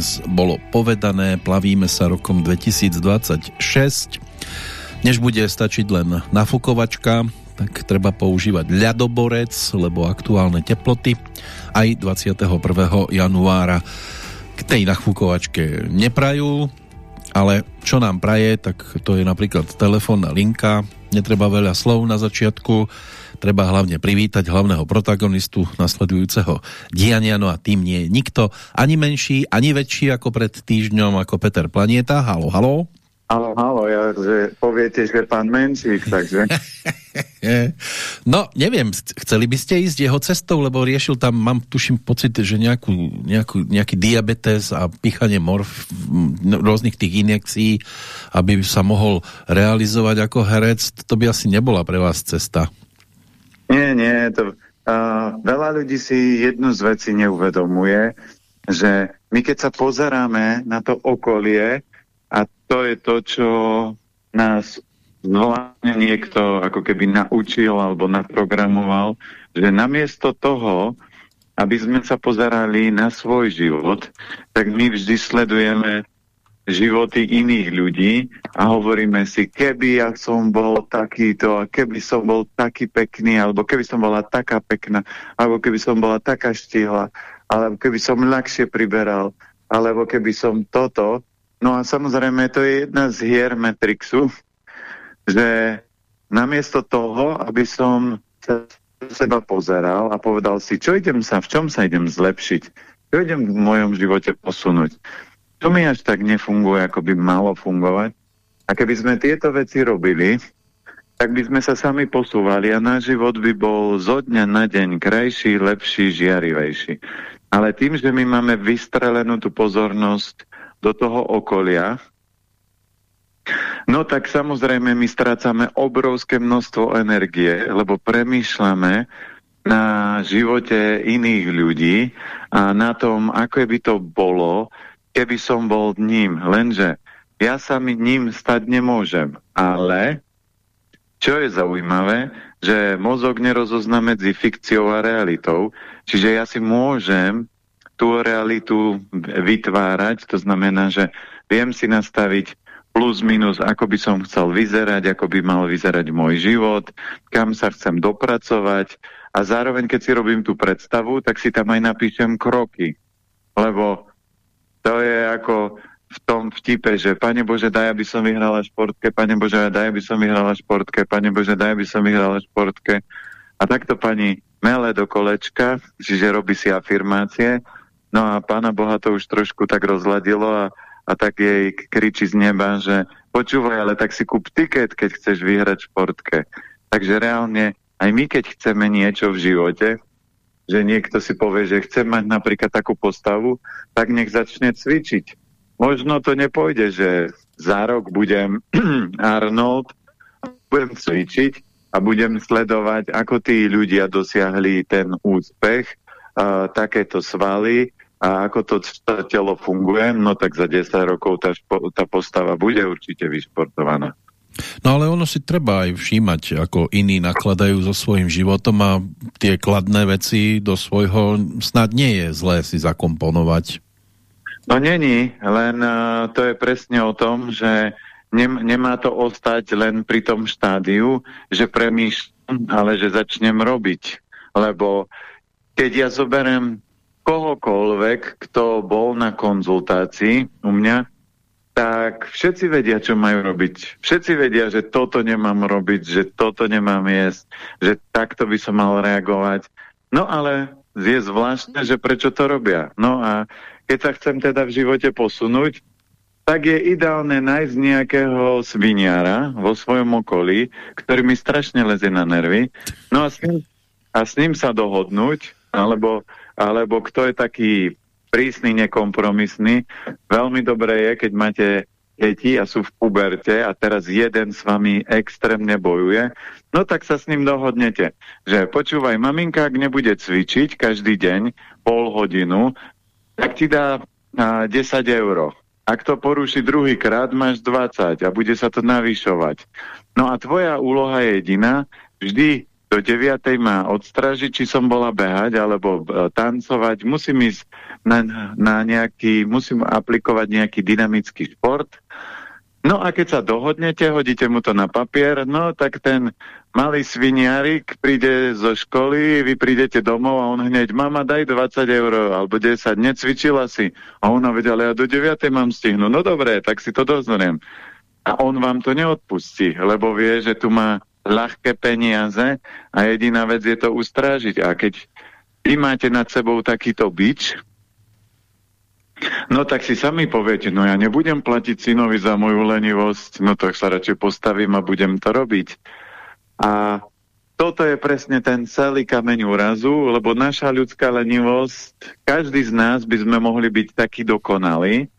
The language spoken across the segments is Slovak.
dnes bolo povedané, plavíme sa rokom 2026. Než bude stačiť len nafukovačka, tak treba používať ľadoborec, lebo aktuálne teploty aj 21. januára k tej nafukovačke neprajú, ale čo nám praje, tak to je napríklad telefónna linka, netreba veľa slov na začiatku, treba hlavne privítať hlavného protagonistu nasledujúceho diania, no a tým nie je nikto ani menší, ani väčší ako pred týždňom, ako Peter Planieta. Halo, halo. Halo, halo, ja, že poviete, že pán Menšík, takže... no, neviem, chceli by ste ísť jeho cestou, lebo riešil tam, mám tuším pocit, že nejakú, nejakú, nejaký diabetes a pichanie morf, rôznych tých injekcií, aby sa mohol realizovať ako herec, to by asi nebola pre vás cesta. Nie, nie, to, uh, veľa ľudí si jednu z vecí neuvedomuje, že my keď sa pozeráme na to okolie, a to je to, čo nás zvláštne niekto ako keby naučil alebo naprogramoval, že namiesto toho, aby sme sa pozerali na svoj život, tak my vždy sledujeme životy iných ľudí a hovoríme si, keby ja som bol takýto, a keby som bol taký pekný, alebo keby som bola taká pekná, alebo keby som bola taká štihla, alebo keby som ľahšie priberal, alebo keby som toto, No a samozrejme, to je jedna z hier Matrixu, že namiesto toho, aby som sa seba pozeral a povedal si, čo idem sa, v čom sa idem zlepšiť, čo idem v mojom živote posunúť. To mi až tak nefunguje, ako by malo fungovať. A keby sme tieto veci robili, tak by sme sa sami posúvali a náš život by bol zo dňa na deň krajší, lepší, žiarivejší. Ale tým, že my máme vystrelenú tú pozornosť do toho okolia, no tak samozrejme my strácame obrovské množstvo energie, lebo premýšľame na živote iných ľudí a na tom, ako by to bolo, keby som bol ním. Lenže ja sa mi ním stať nemôžem. Ale, čo je zaujímavé, že mozog nerozozná medzi fikciou a realitou, čiže ja si môžem tú realitu vytvárať. To znamená, že viem si nastaviť plus minus, ako by som chcel vyzerať, ako by mal vyzerať môj život, kam sa chcem dopracovať a zároveň, keď si robím tú predstavu, tak si tam aj napíšem kroky. Lebo ako v tom vtipe, že Pane Bože, daj, aby som vyhrala športke, Pane Bože, daj, aby som vyhrala športke, Pane Bože, daj, aby som vyhrala športke. A takto pani mele do kolečka, čiže robí si afirmácie No a pána Boha to už trošku tak rozladilo a, a tak jej kričí z neba, že počúvaj, ale tak si kúp tiket, keď chceš vyhrať športke. Takže reálne aj my, keď chceme niečo v živote, že niekto si povie, že chce mať napríklad takú postavu, tak nech začne cvičiť. Možno to nepôjde, že za rok budem Arnold, budem cvičiť a budem sledovať, ako tí ľudia dosiahli ten úspech, uh, takéto svaly a ako to telo funguje, no tak za 10 rokov tá, tá postava bude určite vyšportovaná. No ale ono si treba aj všímať, ako iní nakladajú so svojím životom a tie kladné veci do svojho snad nie je zlé si zakomponovať. No není, len uh, to je presne o tom, že nem, nemá to ostať len pri tom štádiu, že premýšľam, ale že začnem robiť. Lebo keď ja zoberiem kohokoľvek, kto bol na konzultácii u mňa, tak všetci vedia, čo majú robiť. Všetci vedia, že toto nemám robiť, že toto nemám jesť, že takto by som mal reagovať. No ale je zvláštne, že prečo to robia. No a keď sa chcem teda v živote posunúť, tak je ideálne nájsť nejakého sviniara vo svojom okolí, ktorý mi strašne lezie na nervy, no a s ním, a s ním sa dohodnúť, alebo alebo kto je taký prísny, nekompromisný. Veľmi dobré je, keď máte deti a sú v puberte a teraz jeden s vami extrémne bojuje, no tak sa s ním dohodnete, že počúvaj, maminka, ak nebude cvičiť každý deň pol hodinu, tak ti dá a, 10 eur. Ak to poruší druhýkrát, máš 20 a bude sa to navyšovať. No a tvoja úloha je jediná, vždy do 9. má odstražiť, či som bola behať alebo e, tancovať. Musím ísť na, na nejaký, musím aplikovať nejaký dynamický šport. No a keď sa dohodnete, hodíte mu to na papier, no tak ten malý sviniarik príde zo školy, vy prídete domov a on hneď, mama daj 20 eur alebo 10, necvičila si. A ona vedela, ja do 9. mám stihnúť. No dobre, tak si to dozoriem. A on vám to neodpustí, lebo vie, že tu má ľahké peniaze a jediná vec je to ustrážiť. A keď vy máte nad sebou takýto bič, No tak si sami poviete, no ja nebudem platiť synovi za moju lenivosť, no tak sa radšej postavím a budem to robiť. A toto je presne ten celý kameň úrazu, lebo naša ľudská lenivosť, každý z nás by sme mohli byť taký dokonalý,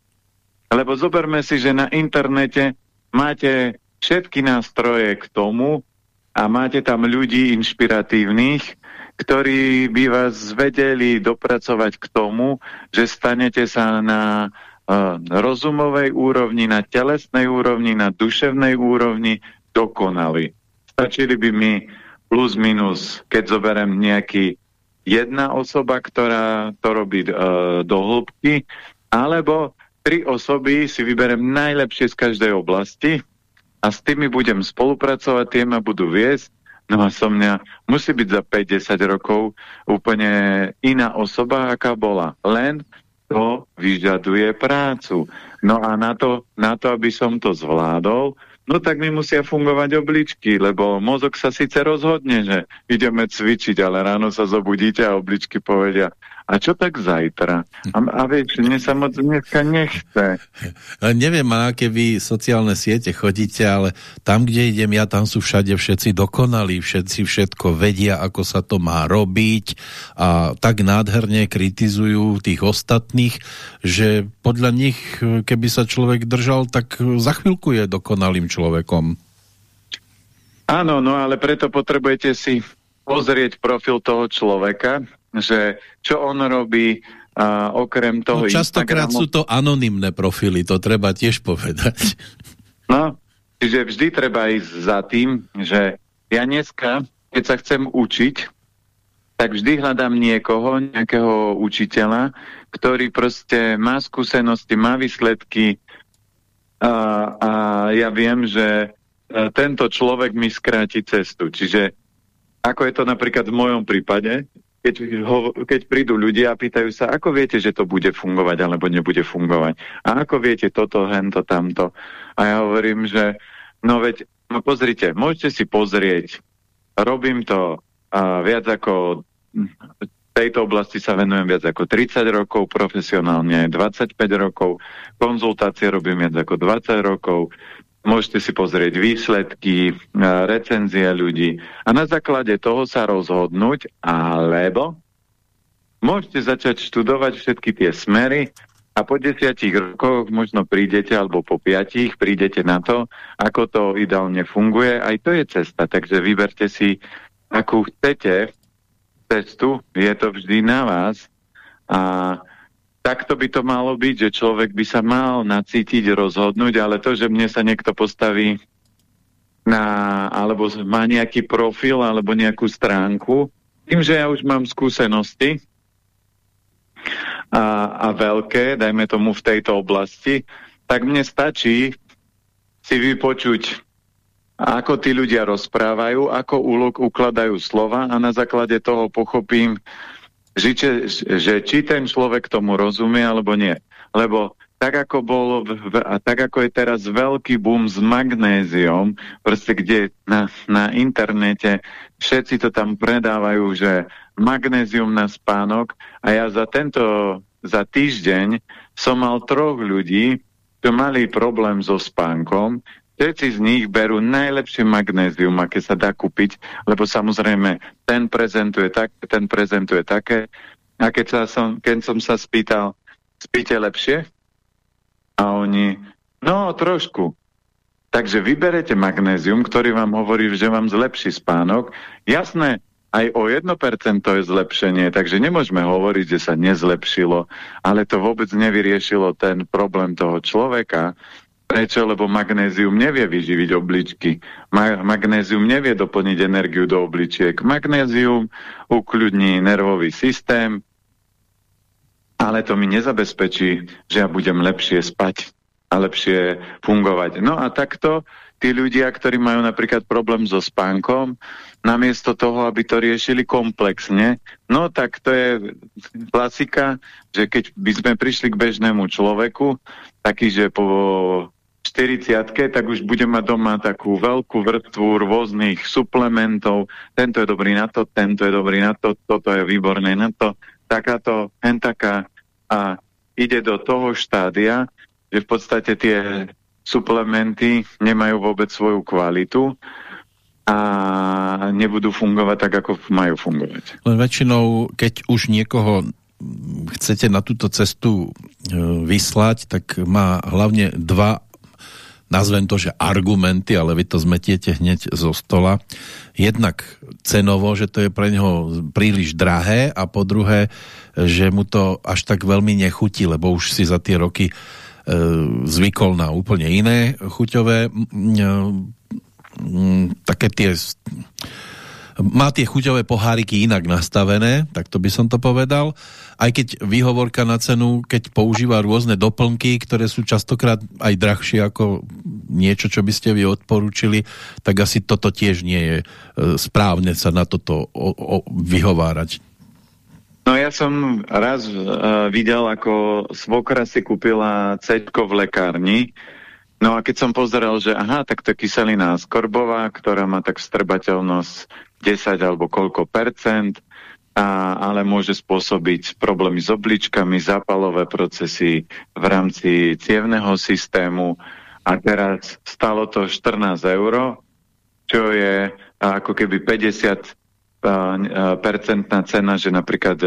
lebo zoberme si, že na internete máte všetky nástroje k tomu a máte tam ľudí inšpiratívnych, ktorí by vás vedeli dopracovať k tomu, že stanete sa na uh, rozumovej úrovni, na telesnej úrovni, na duševnej úrovni dokonali. Stačili by mi plus minus, keď zoberiem nejaký jedna osoba, ktorá to robí uh, do hĺbky, alebo tri osoby si vyberem najlepšie z každej oblasti a s tými budem spolupracovať, tie ma budú viesť No a som mňa, musí byť za 50 rokov úplne iná osoba, aká bola. Len to vyžaduje prácu. No a na to, na to, aby som to zvládol, no tak mi musia fungovať obličky, lebo mozog sa síce rozhodne, že ideme cvičiť, ale ráno sa zobudíte a obličky povedia, a čo tak zajtra? A, a vieš, mne sa moc dneska nechce. Neviem, na aké vy sociálne siete chodíte, ale tam, kde idem ja, tam sú všade všetci dokonalí, všetci všetko vedia, ako sa to má robiť a tak nádherne kritizujú tých ostatných, že podľa nich, keby sa človek držal, tak za chvíľku je dokonalým človekom. Áno, no ale preto potrebujete si pozrieť profil toho človeka, že čo on robí, a okrem toho no, Častokrát Instagramu... sú to anonymné profily, to treba tiež povedať. No, čiže vždy treba ísť za tým, že ja dneska, keď sa chcem učiť, tak vždy hľadám niekoho, nejakého učiteľa, ktorý proste má skúsenosti, má výsledky a, a ja viem, že e, tento človek mi skráti cestu. Čiže ako je to napríklad v mojom prípade, keď, ho, keď prídu ľudia a pýtajú sa, ako viete, že to bude fungovať alebo nebude fungovať. A ako viete toto, hento, tamto. A ja hovorím, že no veď, no pozrite, môžete si pozrieť, robím to a viac ako tejto oblasti sa venujem viac ako 30 rokov, profesionálne 25 rokov, konzultácie robím viac ako 20 rokov, Môžete si pozrieť výsledky, e, recenzie ľudí a na základe toho sa rozhodnúť, alebo môžete začať študovať všetky tie smery a po desiatich rokoch možno prídete, alebo po piatich prídete na to, ako to ideálne funguje. Aj to je cesta, takže vyberte si, akú chcete cestu, je to vždy na vás a takto by to malo byť, že človek by sa mal nacítiť, rozhodnúť, ale to, že mne sa niekto postaví na, alebo má nejaký profil, alebo nejakú stránku, tým, že ja už mám skúsenosti a, a veľké, dajme tomu v tejto oblasti, tak mne stačí si vypočuť, ako tí ľudia rozprávajú, ako úlok ukladajú slova a na základe toho pochopím, že, že či ten človek tomu rozumie alebo nie. Lebo tak ako, bolo, a tak ako je teraz veľký boom s magnéziom, proste kde na, na internete všetci to tam predávajú, že magnézium na spánok a ja za tento, za týždeň som mal troch ľudí, čo mali problém so spánkom, Všetci z nich berú najlepšie magnézium, aké sa dá kúpiť, lebo samozrejme ten prezentuje tak, ten prezentuje také. A keď, sa som, keď som sa spýtal, spíte lepšie? A oni, no trošku. Takže vyberete magnézium, ktorý vám hovorí, že vám zlepší spánok. Jasné, aj o 1% je zlepšenie, takže nemôžeme hovoriť, že sa nezlepšilo, ale to vôbec nevyriešilo ten problém toho človeka, Prečo? Lebo magnézium nevie vyživiť obličky. Ma magnézium nevie doplniť energiu do obličiek. Magnézium ukľudní nervový systém, ale to mi nezabezpečí, že ja budem lepšie spať a lepšie fungovať. No a takto tí ľudia, ktorí majú napríklad problém so spánkom, namiesto toho, aby to riešili komplexne, no tak to je klasika, že keď by sme prišli k bežnému človeku, taký, že po 40 tak už budem mať doma takú veľkú vrstvu rôznych suplementov. Tento je dobrý na to, tento je dobrý na to, toto je výborné na to, takáto, hentaká. A ide do toho štádia, že v podstate tie suplementy nemajú vôbec svoju kvalitu a nebudú fungovať tak, ako majú fungovať. Len väčšinou, keď už niekoho chcete na túto cestu e, vyslať, tak má hlavne dva nazvem to, že argumenty, ale vy to zmetiete hneď zo stola. Jednak cenovo, že to je pre neho príliš drahé a po druhé, že mu to až tak veľmi nechutí, lebo už si za tie roky e, zvykol na úplne iné chuťové e, také tie má tie chuťové poháriky inak nastavené, tak to by som to povedal. Aj keď výhovorka na cenu, keď používa rôzne doplnky, ktoré sú častokrát aj drahšie ako niečo, čo by ste vy odporúčili, tak asi toto tiež nie je e, správne sa na toto o, o, vyhovárať. No ja som raz uh, videl, ako svokra si kúpila ceďko v lekárni, No a keď som pozeral, že aha, tak to je kyselina skorbová, ktorá má tak strbateľnosť 10 alebo koľko percent, a, ale môže spôsobiť problémy s obličkami, zápalové procesy v rámci cievného systému. A teraz stalo to 14 eur, čo je ako keby 50 percentná cena, že napríklad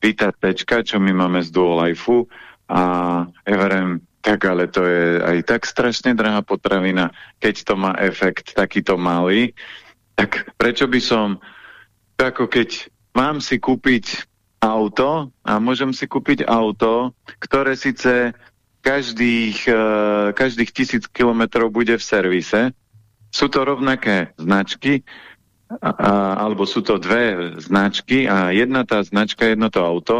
Vita Tečka, čo my máme z Duolifeu a ja verím, tak ale to je aj tak strašne drahá potravina, keď to má efekt takýto malý, tak prečo by som, ako keď mám si kúpiť auto a môžem si kúpiť auto, ktoré síce každých, uh, každých tisíc kilometrov bude v servise, sú to rovnaké značky, alebo sú to dve značky a jedna tá značka, jedno to auto,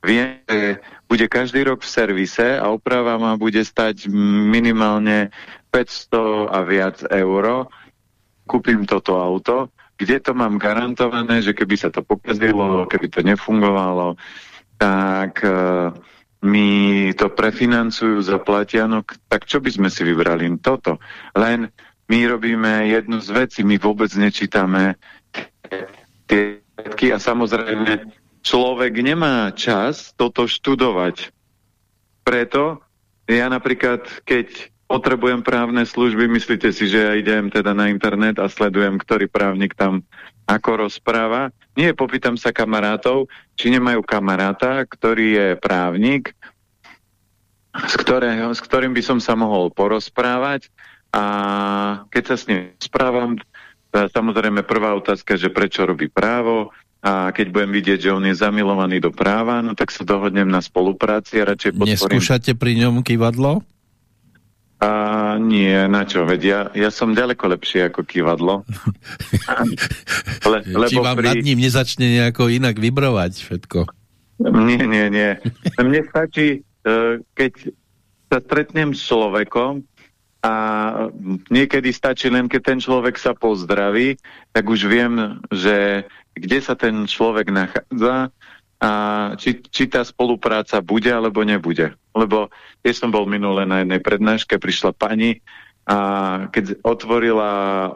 viem, že bude každý rok v servise a oprava ma bude stať minimálne 500 a viac euro, kúpim toto auto, kde to mám garantované, že keby sa to pokazilo, keby to nefungovalo, tak uh, mi to prefinancujú, zaplatia, no tak čo by sme si vybrali? Toto. Len my robíme jednu z vecí, my vôbec nečítame tie a samozrejme človek nemá čas toto študovať. Preto ja napríklad, keď potrebujem právne služby, myslíte si, že ja idem teda na internet a sledujem, ktorý právnik tam ako rozpráva. Nie, popýtam sa kamarátov, či nemajú kamaráta, ktorý je právnik, s, ktorého, s ktorým by som sa mohol porozprávať a keď sa s ním správam, samozrejme prvá otázka, že prečo robí právo a keď budem vidieť, že on je zamilovaný do práva, no tak sa dohodnem na spolupráci a radšej podporím. Neskúšate pri ňom kývadlo? A nie, na čo? Veď ja, ja som ďaleko lepšie ako kývadlo. Le, Či vám pri... nad ním nezačne nejako inak vybrovať všetko? Nie, nie, nie. Mne stačí, e, keď sa stretnem s človekom a niekedy stačí len, keď ten človek sa pozdraví, tak už viem, že kde sa ten človek nachádza a či, či tá spolupráca bude alebo nebude. Lebo keď som bol minule na jednej prednáške, prišla pani a keď otvorila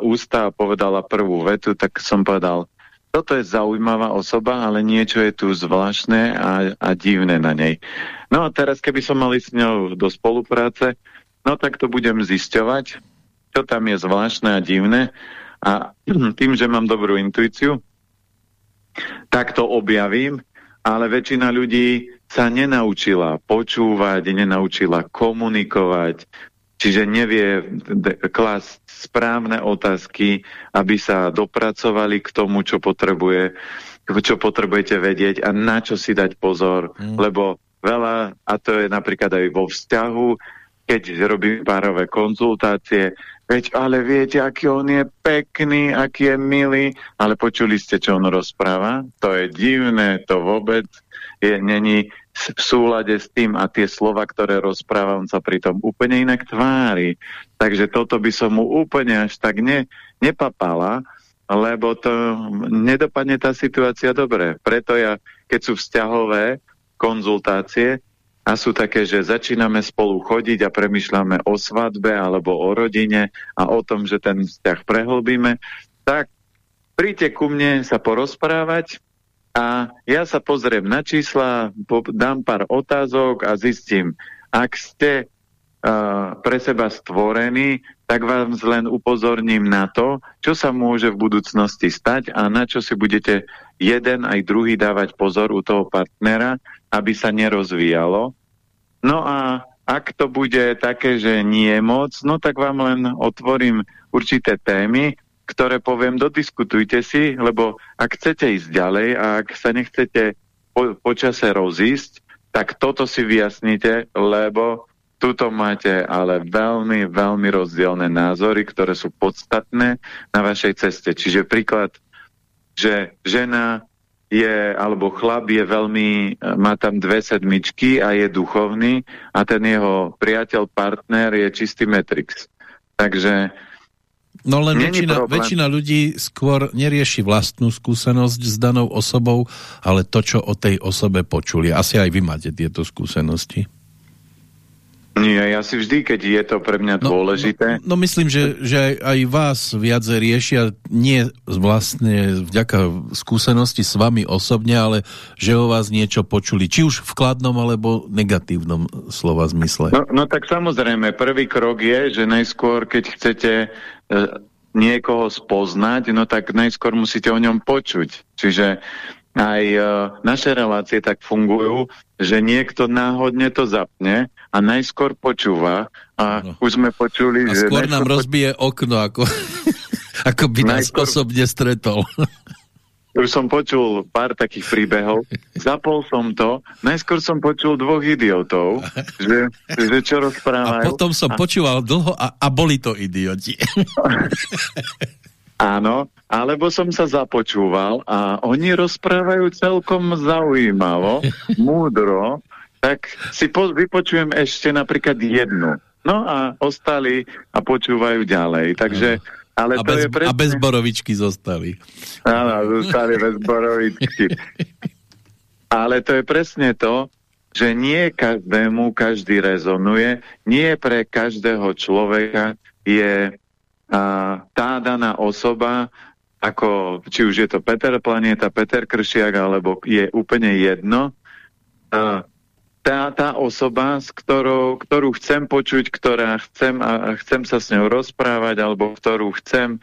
ústa a povedala prvú vetu, tak som povedal, toto je zaujímavá osoba, ale niečo je tu zvláštne a, a divné na nej. No a teraz, keby som mali s ňou do spolupráce, no tak to budem zisťovať, čo tam je zvláštne a divné a tým, že mám dobrú intuíciu, tak to objavím ale väčšina ľudí sa nenaučila počúvať, nenaučila komunikovať, čiže nevie klasť správne otázky, aby sa dopracovali k tomu, čo potrebuje, čo potrebujete vedieť a na čo si dať pozor, mm. lebo veľa, a to je napríklad aj vo vzťahu, keď robím párové konzultácie, veď ale viete, aký on je pekný, aký je milý, ale počuli ste, čo on rozpráva? To je divné, to vôbec je, není v súlade s tým a tie slova, ktoré rozpráva, on sa pritom úplne inak tvári. Takže toto by som mu úplne až tak ne, nepapala, lebo to nedopadne tá situácia dobre. Preto ja, keď sú vzťahové konzultácie a sú také, že začíname spolu chodiť a premyšľame o svadbe alebo o rodine a o tom, že ten vzťah prehlbíme, tak príďte ku mne sa porozprávať a ja sa pozriem na čísla, dám pár otázok a zistím, ak ste pre seba stvorení, tak vám len upozorním na to, čo sa môže v budúcnosti stať a na čo si budete jeden aj druhý dávať pozor u toho partnera, aby sa nerozvíjalo. No a ak to bude také, že nie moc, no tak vám len otvorím určité témy, ktoré poviem, dodiskutujte si, lebo ak chcete ísť ďalej a ak sa nechcete po, počase rozísť, tak toto si vyjasnite, lebo tuto máte ale veľmi, veľmi rozdielne názory, ktoré sú podstatné na vašej ceste. Čiže príklad, že žena je, alebo chlap je veľmi, má tam dve sedmičky a je duchovný a ten jeho priateľ, partner je čistý Matrix. Takže No len väčšina, väčšina ľudí skôr nerieši vlastnú skúsenosť s danou osobou, ale to, čo o tej osobe počuli. Asi aj vy máte tieto skúsenosti. Nie, ja si vždy, keď je to pre mňa no, dôležité... No, no myslím, že, že aj, aj vás viac riešia nie vlastne vďaka skúsenosti s vami osobne, ale že o vás niečo počuli, či už v kladnom alebo negatívnom slova zmysle. No, no tak samozrejme, prvý krok je, že najskôr, keď chcete niekoho spoznať, no tak najskôr musíte o ňom počuť. Čiže aj e, naše relácie tak fungujú, že niekto náhodne to zapne a najskôr počúva a no. už sme počuli, a že... skôr nám rozbije okno, ako, ako by nás najskôr... osobne stretol. Už som počul pár takých príbehov, zapol som to, najskôr som počul dvoch idiotov, že, že čo rozprávajú. A potom som a... počúval dlho a, a boli to idioti. Áno, alebo som sa započúval a oni rozprávajú celkom zaujímavo, múdro, tak si po, vypočujem ešte napríklad jednu. No a ostali a počúvajú ďalej. Takže ale a, to bez, je presne... a bez borovičky zostali. Áno, zostali bez borovičky. Ale to je presne to, že nie každému každý rezonuje, nie pre každého človeka je a, tá daná osoba, ako či už je to Peter Planeta, Peter Kršiak, alebo je úplne jedno, a, tá, tá osoba, s ktorou, ktorú chcem počuť, ktorá chcem, a chcem sa s ňou rozprávať, alebo ktorú chcem,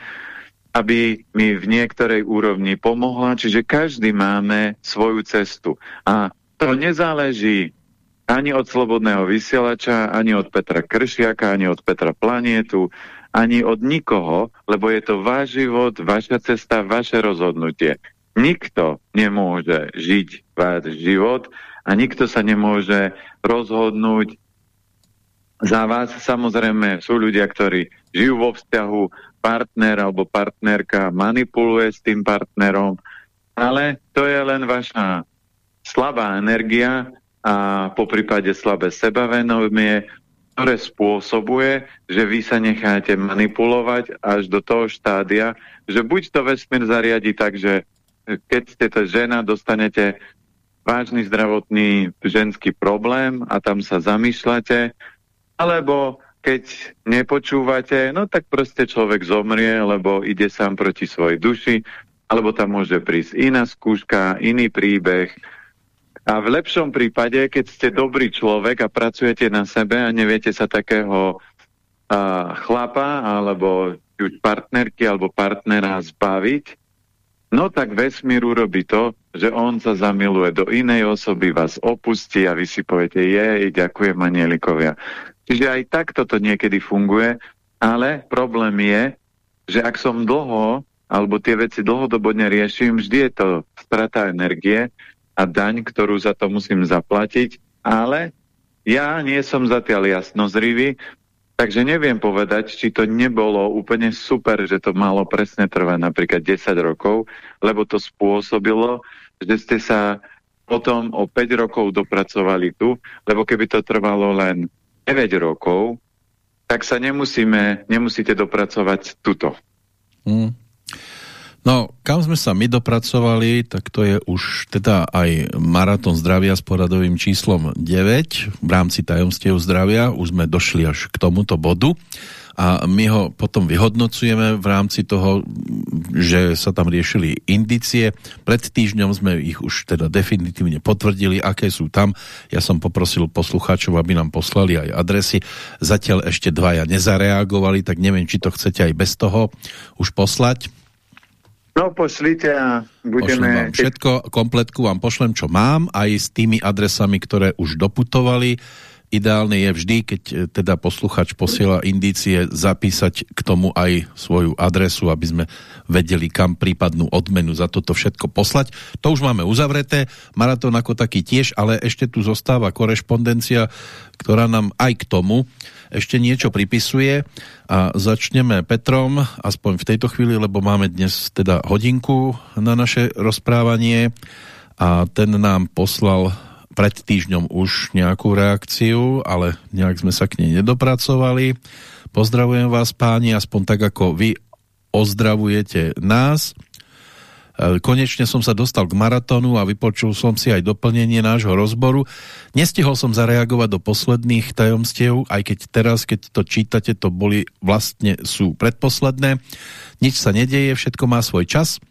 aby mi v niektorej úrovni pomohla. Čiže každý máme svoju cestu. A to nezáleží ani od Slobodného vysielača, ani od Petra Kršiaka, ani od Petra Planietu, ani od nikoho, lebo je to váš život, vaša cesta, vaše rozhodnutie. Nikto nemôže žiť váš život a nikto sa nemôže rozhodnúť za vás. Samozrejme sú ľudia, ktorí žijú vo vzťahu, partner alebo partnerka manipuluje s tým partnerom, ale to je len vaša slabá energia a po prípade slabé sebavedomie, ktoré spôsobuje, že vy sa necháte manipulovať až do toho štádia, že buď to vesmír zariadi tak, že keď ste to žena, dostanete vážny zdravotný ženský problém a tam sa zamýšľate, alebo keď nepočúvate, no tak proste človek zomrie, lebo ide sám proti svojej duši, alebo tam môže prísť iná skúška, iný príbeh. A v lepšom prípade, keď ste dobrý človek a pracujete na sebe a neviete sa takého a, chlapa alebo partnerky alebo partnera zbaviť, No tak vesmír urobí to, že on sa zamiluje do inej osoby, vás opustí a vy si poviete, jej, ďakujem anielikovia. Čiže aj takto to niekedy funguje, ale problém je, že ak som dlho, alebo tie veci dlhodobo neriešim, vždy je to strata energie a daň, ktorú za to musím zaplatiť, ale ja nie som zatiaľ jasno zrivý, takže neviem povedať, či to nebolo úplne super, že to malo presne trvať napríklad 10 rokov, lebo to spôsobilo, že ste sa potom o 5 rokov dopracovali tu, lebo keby to trvalo len 9 rokov, tak sa nemusíme, nemusíte dopracovať tuto. Mm. No, kam sme sa my dopracovali, tak to je už teda aj Maratón zdravia s poradovým číslom 9 v rámci tajomstiev zdravia. Už sme došli až k tomuto bodu a my ho potom vyhodnocujeme v rámci toho, že sa tam riešili indície. Pred týždňom sme ich už teda definitívne potvrdili, aké sú tam. Ja som poprosil poslucháčov, aby nám poslali aj adresy. Zatiaľ ešte dvaja nezareagovali, tak neviem, či to chcete aj bez toho už poslať. No pošlite a budeme... Vám všetko, kompletku vám pošlem, čo mám, aj s tými adresami, ktoré už doputovali. Ideálne je vždy, keď e, teda posluchač posiela indície, zapísať k tomu aj svoju adresu, aby sme vedeli, kam prípadnú odmenu za toto všetko poslať. To už máme uzavreté, maratón ako taký tiež, ale ešte tu zostáva korešpondencia, ktorá nám aj k tomu ešte niečo pripisuje a začneme Petrom, aspoň v tejto chvíli, lebo máme dnes teda hodinku na naše rozprávanie a ten nám poslal pred týždňom už nejakú reakciu, ale nejak sme sa k nej nedopracovali. Pozdravujem vás páni, aspoň tak ako vy ozdravujete nás. E, konečne som sa dostal k maratónu a vypočul som si aj doplnenie nášho rozboru. Nestihol som zareagovať do posledných tajomstiev, aj keď teraz, keď to čítate, to boli vlastne sú predposledné. Nič sa nedeje, všetko má svoj čas.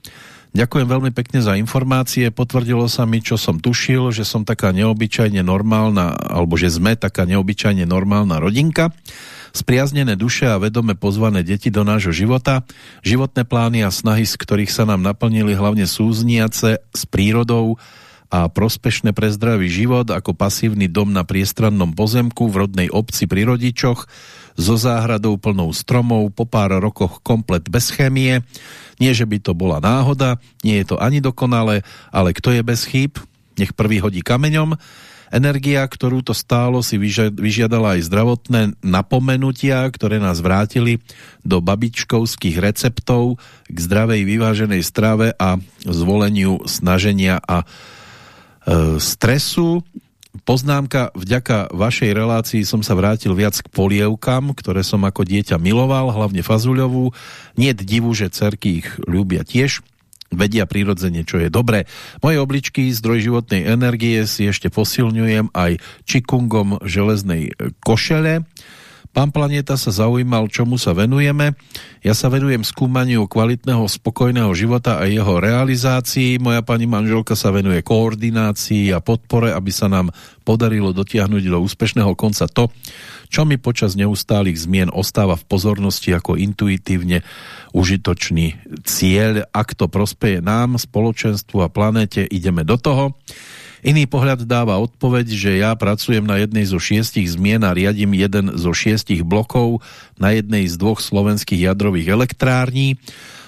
Ďakujem veľmi pekne za informácie. Potvrdilo sa mi, čo som tušil, že som taká neobyčajne normálna, alebo že sme taká neobyčajne normálna rodinka spriaznené duše a vedome pozvané deti do nášho života, životné plány a snahy, z ktorých sa nám naplnili hlavne súzniace s prírodou a prospešné pre zdravý život ako pasívny dom na priestrannom pozemku v rodnej obci pri rodičoch, so záhradou plnou stromov, po pár rokoch komplet bez chémie. Nie, že by to bola náhoda, nie je to ani dokonale, ale kto je bez chýb, nech prvý hodí kameňom Energia, ktorú to stálo, si vyžiadala aj zdravotné napomenutia, ktoré nás vrátili do babičkovských receptov k zdravej vyváženej strave a zvoleniu snaženia a e, stresu. Poznámka, vďaka vašej relácii som sa vrátil viac k polievkam, ktoré som ako dieťa miloval, hlavne fazuľovú. Nie divu, že cerky ich ľúbia tiež vedia prirodzene, čo je dobré. Moje obličky, zdroj životnej energie si ešte posilňujem aj čikungom železnej košele. Pán Planeta sa zaujímal, čomu sa venujeme. Ja sa venujem skúmaniu kvalitného, spokojného života a jeho realizácii. Moja pani manželka sa venuje koordinácii a podpore, aby sa nám podarilo dotiahnuť do úspešného konca to, čo mi počas neustálých zmien ostáva v pozornosti ako intuitívne užitočný cieľ. Ak to prospeje nám, spoločenstvu a planéte, ideme do toho. Iný pohľad dáva odpoveď, že ja pracujem na jednej zo šiestich zmien a riadím jeden zo šiestich blokov na jednej z dvoch slovenských jadrových elektrární.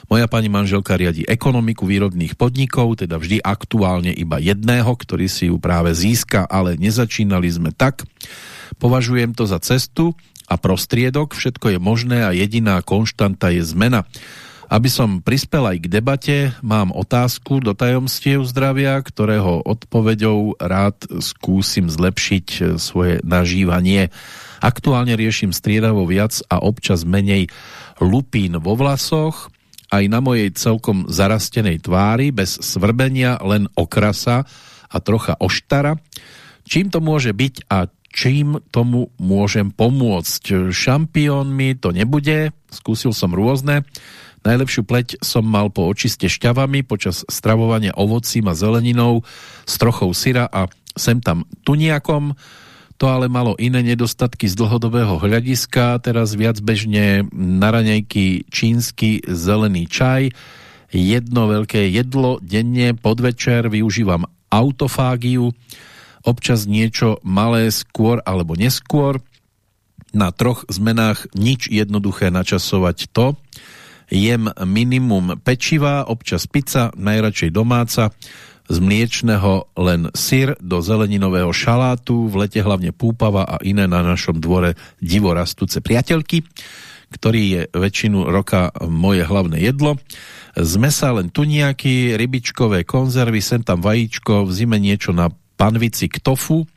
Moja pani manželka riadi ekonomiku výrobných podnikov, teda vždy aktuálne iba jedného, ktorý si ju práve získa, ale nezačínali sme tak, Považujem to za cestu a prostriedok, všetko je možné a jediná konštanta je zmena. Aby som prispel aj k debate, mám otázku do tajomstiev zdravia, ktorého odpoveďou rád skúsim zlepšiť e, svoje nažívanie. Aktuálne riešim striedavo viac a občas menej lupín vo vlasoch, aj na mojej celkom zarastenej tvári, bez svrbenia, len okrasa a trocha oštara. Čím to môže byť a čím tomu môžem pomôcť. Šampiónmi to nebude, skúsil som rôzne. Najlepšiu pleť som mal po očiste šťavami počas stravovania ovocím a zeleninou s trochou syra a sem tam tuniakom. To ale malo iné nedostatky z dlhodobého hľadiska, teraz viac bežne na čínsky zelený čaj, jedno veľké jedlo denne, podvečer využívam autofágiu, občas niečo malé skôr alebo neskôr. Na troch zmenách nič jednoduché načasovať to. Jem minimum pečiva, občas pizza, najradšej domáca. z mliečného len syr do zeleninového šalátu, v lete hlavne púpava a iné na našom dvore divo priateľky, ktorý je väčšinu roka moje hlavné jedlo. Z mesa len tuniaky, rybičkové konzervy, sem tam vajíčko, v zime niečo na panvici k tofu,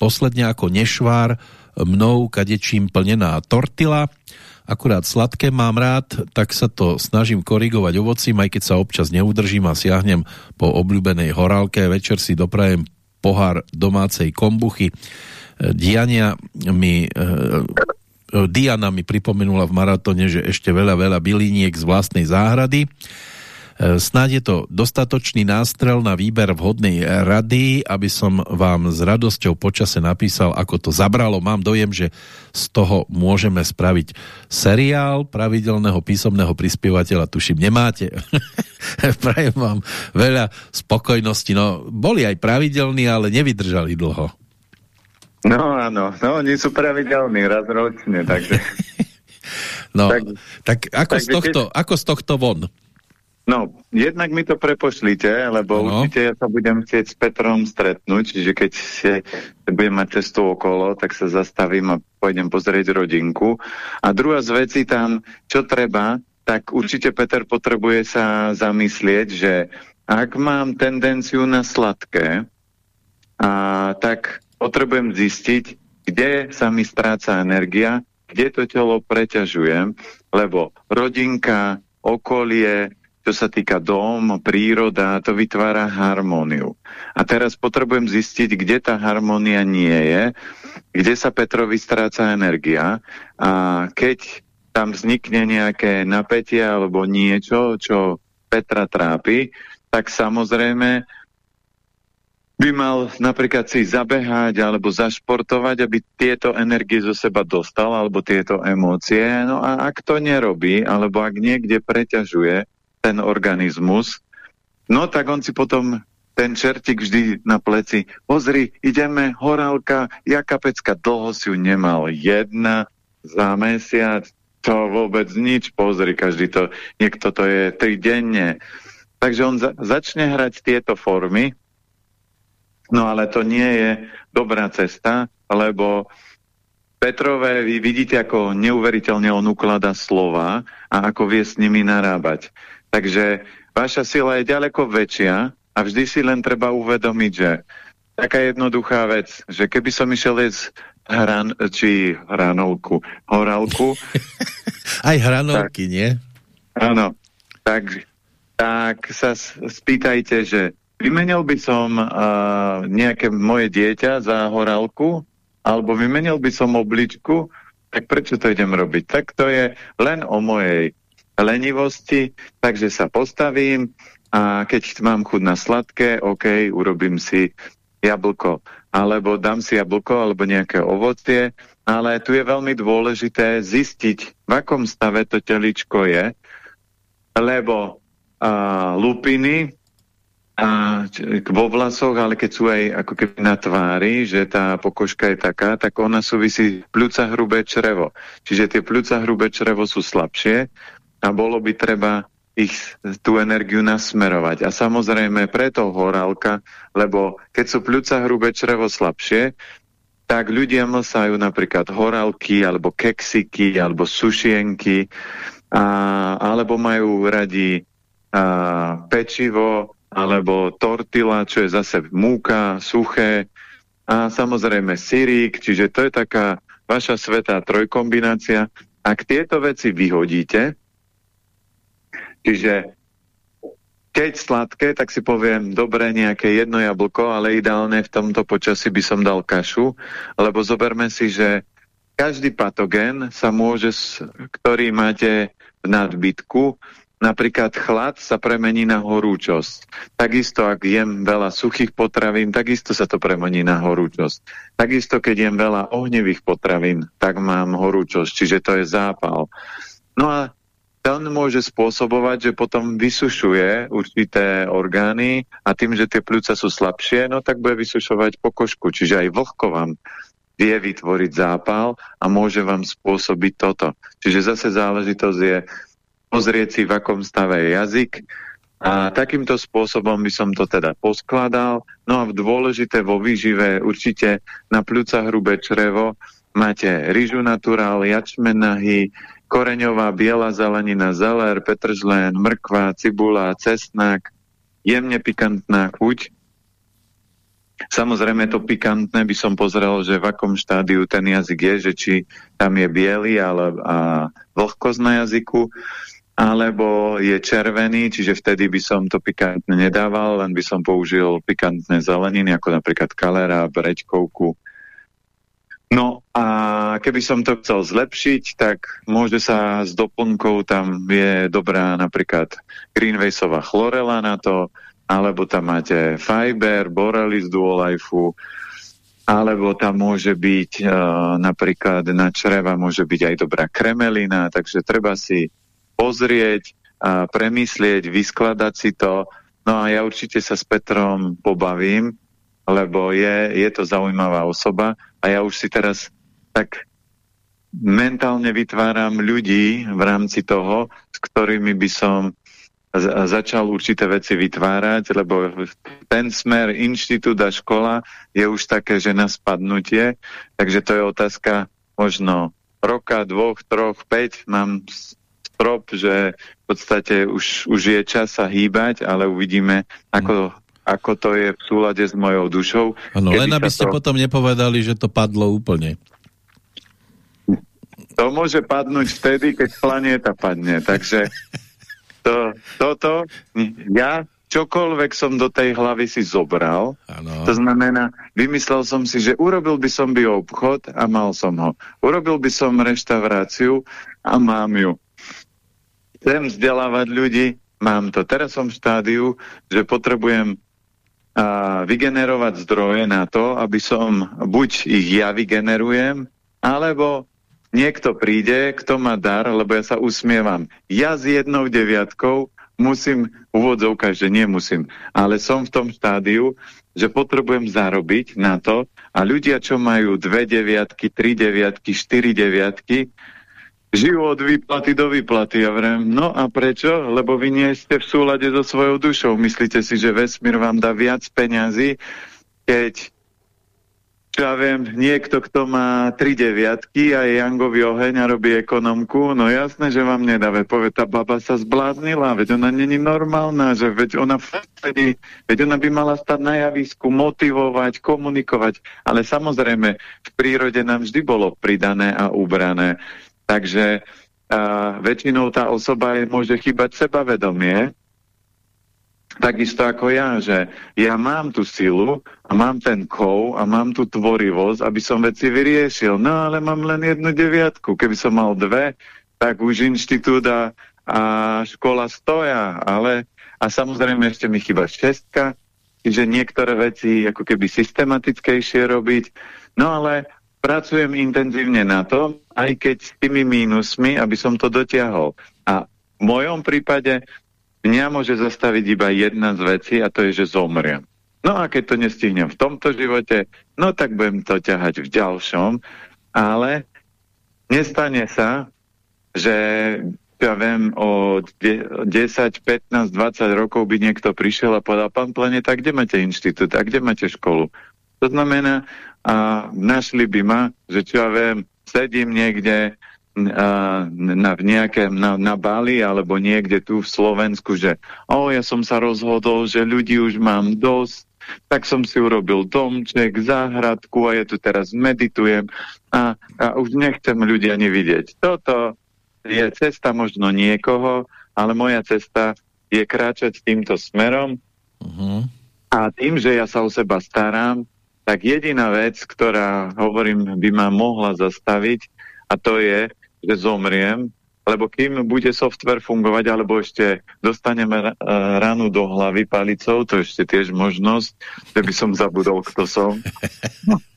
posledne ako nešvár, mnou kadečím plnená tortila, akurát sladké mám rád, tak sa to snažím korigovať ovocím, aj keď sa občas neudržím a siahnem po obľúbenej horálke. Večer si doprajem pohár domácej kombuchy. Diania mi... E, Diana mi pripomenula v maratóne, že ešte veľa, veľa byliniek z vlastnej záhrady. E, snáď je to dostatočný nástrel na výber vhodnej rady, aby som vám s radosťou počase napísal, ako to zabralo. Mám dojem, že z toho môžeme spraviť seriál pravidelného písomného prispievateľa. Tuším, nemáte. Prajem vám veľa spokojnosti. No, boli aj pravidelní, ale nevydržali dlho. No áno, no oni sú pravidelní raz ročne, takže... No, tak, tak, ako, tak z tohto, keď... ako z tohto von? No, jednak mi to prepošlite, lebo no. určite ja sa budem chcieť s Petrom stretnúť, čiže keď si budem mať cestu okolo, tak sa zastavím a pôjdem pozrieť rodinku. A druhá z vecí tam, čo treba, tak určite Peter potrebuje sa zamyslieť, že ak mám tendenciu na sladké, a, tak potrebujem zistiť, kde sa mi stráca energia, kde to telo preťažujem, lebo rodinka, okolie, čo sa týka dom, príroda, to vytvára harmóniu. A teraz potrebujem zistiť, kde tá harmónia nie je, kde sa Petrovi stráca energia a keď tam vznikne nejaké napätie alebo niečo, čo Petra trápi, tak samozrejme by mal napríklad si zabehať alebo zašportovať, aby tieto energie zo seba dostal alebo tieto emócie. No a ak to nerobí, alebo ak niekde preťažuje, ten organizmus, no tak on si potom ten čertik vždy na pleci, pozri, ideme, horálka, jaká pecka, dlho si ju nemal, jedna za mesiac, to vôbec nič, pozri, každý to, niekto to je tri denne. Takže on za, začne hrať tieto formy, no ale to nie je dobrá cesta, lebo Petrové, vy vidíte, ako neuveriteľne on ukladá slova a ako vie s nimi narábať. Takže vaša sila je ďaleko väčšia a vždy si len treba uvedomiť, že taká jednoduchá vec, že keby som išiel jesť hran, či hranolku, horálku. Aj hranolky, tak, nie? Áno. Tak, tak sa spýtajte, že vymenil by som uh, nejaké moje dieťa za horálku, alebo vymenil by som obličku, tak prečo to idem robiť? Tak to je len o mojej lenivosti, takže sa postavím a keď mám chuť na sladké, OK, urobím si jablko, alebo dám si jablko, alebo nejaké ovocie, ale tu je veľmi dôležité zistiť, v akom stave to teličko je, lebo a, lupiny a vo vlasoch, ale keď sú aj ako keby na tvári, že tá pokožka je taká, tak ona súvisí pľúca hrubé črevo. Čiže tie pľúca hrubé črevo sú slabšie a bolo by treba ich tú energiu nasmerovať. A samozrejme preto horálka, lebo keď sú pľúca hrubé črevo slabšie, tak ľudia mlsajú napríklad horálky, alebo keksiky, alebo sušienky, a, alebo majú radi a, pečivo, alebo tortila, čo je zase múka, suché, a samozrejme syrík, čiže to je taká vaša svetá trojkombinácia. Ak tieto veci vyhodíte, Čiže keď sladké, tak si poviem, dobre, nejaké jedno jablko, ale ideálne v tomto počasí by som dal kašu, lebo zoberme si, že každý patogén sa môže, ktorý máte v nadbytku, napríklad chlad sa premení na horúčosť. Takisto, ak jem veľa suchých potravín, takisto sa to premení na horúčosť. Takisto, keď jem veľa ohnevých potravín, tak mám horúčosť, čiže to je zápal. No a ten môže spôsobovať, že potom vysušuje určité orgány a tým, že tie pľúca sú slabšie, no tak bude vysušovať pokožku. Čiže aj vlhko vám vie vytvoriť zápal a môže vám spôsobiť toto. Čiže zase záležitosť je pozrieť si, v akom stave je jazyk A takýmto spôsobom by som to teda poskladal. No a v dôležité vo výžive určite na pľúca hrubé črevo máte rýžu naturál, jačmenahy, koreňová, biela zelenina, zeler, petržlen, mrkva, cibula, cesnak, jemne pikantná chuť. Samozrejme to pikantné by som pozrel, že v akom štádiu ten jazyk je, že či tam je biely ale, a vlhkosť na jazyku alebo je červený, čiže vtedy by som to pikantne nedával, len by som použil pikantné zeleniny, ako napríklad kalera, brečkovku. No a keby som to chcel zlepšiť, tak môže sa s doplnkou, tam je dobrá napríklad Greenwaysová chlorela na to, alebo tam máte Fiber, Borelis Duolifeu, alebo tam môže byť uh, napríklad na čreva môže byť aj dobrá kremelina, takže treba si pozrieť, a premyslieť, vyskladať si to. No a ja určite sa s Petrom pobavím, lebo je, je to zaujímavá osoba a ja už si teraz tak mentálne vytváram ľudí v rámci toho, s ktorými by som začal určité veci vytvárať, lebo ten smer inštitút a škola je už také, že na spadnutie, takže to je otázka možno roka, dvoch, troch, päť, mám strop, že v podstate už, už je čas sa hýbať, ale uvidíme, ako, ako to je v súlade s mojou dušou. Ano, len aby ste to... potom nepovedali, že to padlo úplne. To môže padnúť vtedy, keď planéta padne. Takže to, toto, ja čokoľvek som do tej hlavy si zobral, ano. to znamená, vymyslel som si, že urobil by som by obchod a mal som ho. Urobil by som reštauráciu a mám ju chcem vzdelávať ľudí, mám to. Teraz som v štádiu, že potrebujem vygenerovať zdroje na to, aby som buď ich ja vygenerujem, alebo niekto príde, kto má dar, lebo ja sa usmievam. Ja s jednou deviatkou musím, úvodzovka, že nemusím, ale som v tom štádiu, že potrebujem zarobiť na to a ľudia, čo majú dve deviatky, tri deviatky, štyri deviatky, žijú od výplaty do výplaty. Ja vrem, no a prečo? Lebo vy nie ste v súlade so svojou dušou. Myslíte si, že vesmír vám dá viac peňazí, keď ja viem, niekto, kto má tri deviatky a je Jangový oheň a robí ekonomku, no jasné, že vám nedáve. Povie, tá baba sa zbláznila, veď ona není normálna, že veď ona vtedy, veď ona by mala stať na javisku, motivovať, komunikovať, ale samozrejme v prírode nám vždy bolo pridané a ubrané. Takže a väčšinou tá osoba je, môže chýbať sebavedomie, takisto ako ja, že ja mám tú silu a mám ten kov a mám tú tvorivosť, aby som veci vyriešil. No ale mám len jednu deviatku. Keby som mal dve, tak už inštitút a, a škola stoja. Ale, a samozrejme ešte mi chýba šestka, čiže niektoré veci ako keby systematickejšie robiť. No ale pracujem intenzívne na to, aj keď s tými mínusmi, aby som to dotiahol. A v mojom prípade mňa môže zastaviť iba jedna z vecí a to je, že zomriem. No a keď to nestihnem v tomto živote, no tak budem to ťahať v ďalšom, ale nestane sa, že ja viem, o 10, 15, 20 rokov by niekto prišiel a povedal, pán Planeta, kde máte inštitút a kde máte školu? To znamená, a našli by ma, že čo ja viem, sedím niekde a, na, v nejakém, na, na Bali alebo niekde tu v Slovensku, že o, ja som sa rozhodol, že ľudí už mám dosť, tak som si urobil domček, záhradku a ja tu teraz meditujem a, a už nechcem ľudia ani vidieť. Toto je cesta možno niekoho, ale moja cesta je kráčať týmto smerom uh mhm. -huh. a tým, že ja sa o seba starám, tak jediná vec, ktorá, hovorím, by ma mohla zastaviť, a to je, že zomriem, lebo kým bude software fungovať, alebo ešte dostaneme ránu do hlavy palicou, to ešte tiež možnosť, že by som zabudol, kto som.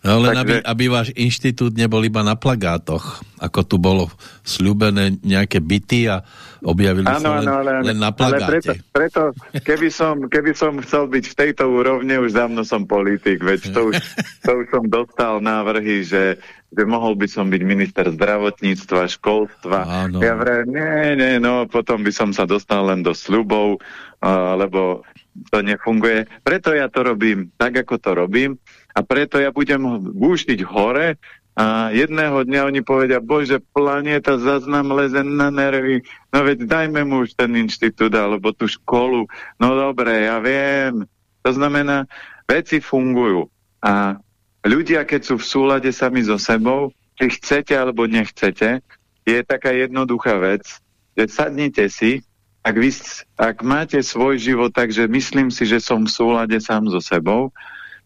No len Takže... aby, aby váš inštitút nebol iba na plagátoch, ako tu bolo slúbené nejaké byty a objavili ano, sa len, ano, len, len na plagáte. Ale preto, preto keby, som, keby som chcel byť v tejto úrovne, už dávno som politik, veď to už, to už som dostal návrhy, že, že mohol by som byť minister zdravotníctva, školstva. Áno. Ja vrem, nie, nie, no potom by som sa dostal len do sľubov, uh, lebo to nefunguje. Preto ja to robím tak, ako to robím a preto ja budem búštiť hore a jedného dňa oni povedia, bože, planéta zaznam leze na nervy, no veď dajme mu už ten inštitút alebo tú školu. No dobre, ja viem. To znamená, veci fungujú. A ľudia, keď sú v súlade sami so sebou, či chcete alebo nechcete, je taká jednoduchá vec, že sadnite si, ak, vy, ak máte svoj život, takže myslím si, že som v súlade sám so sebou,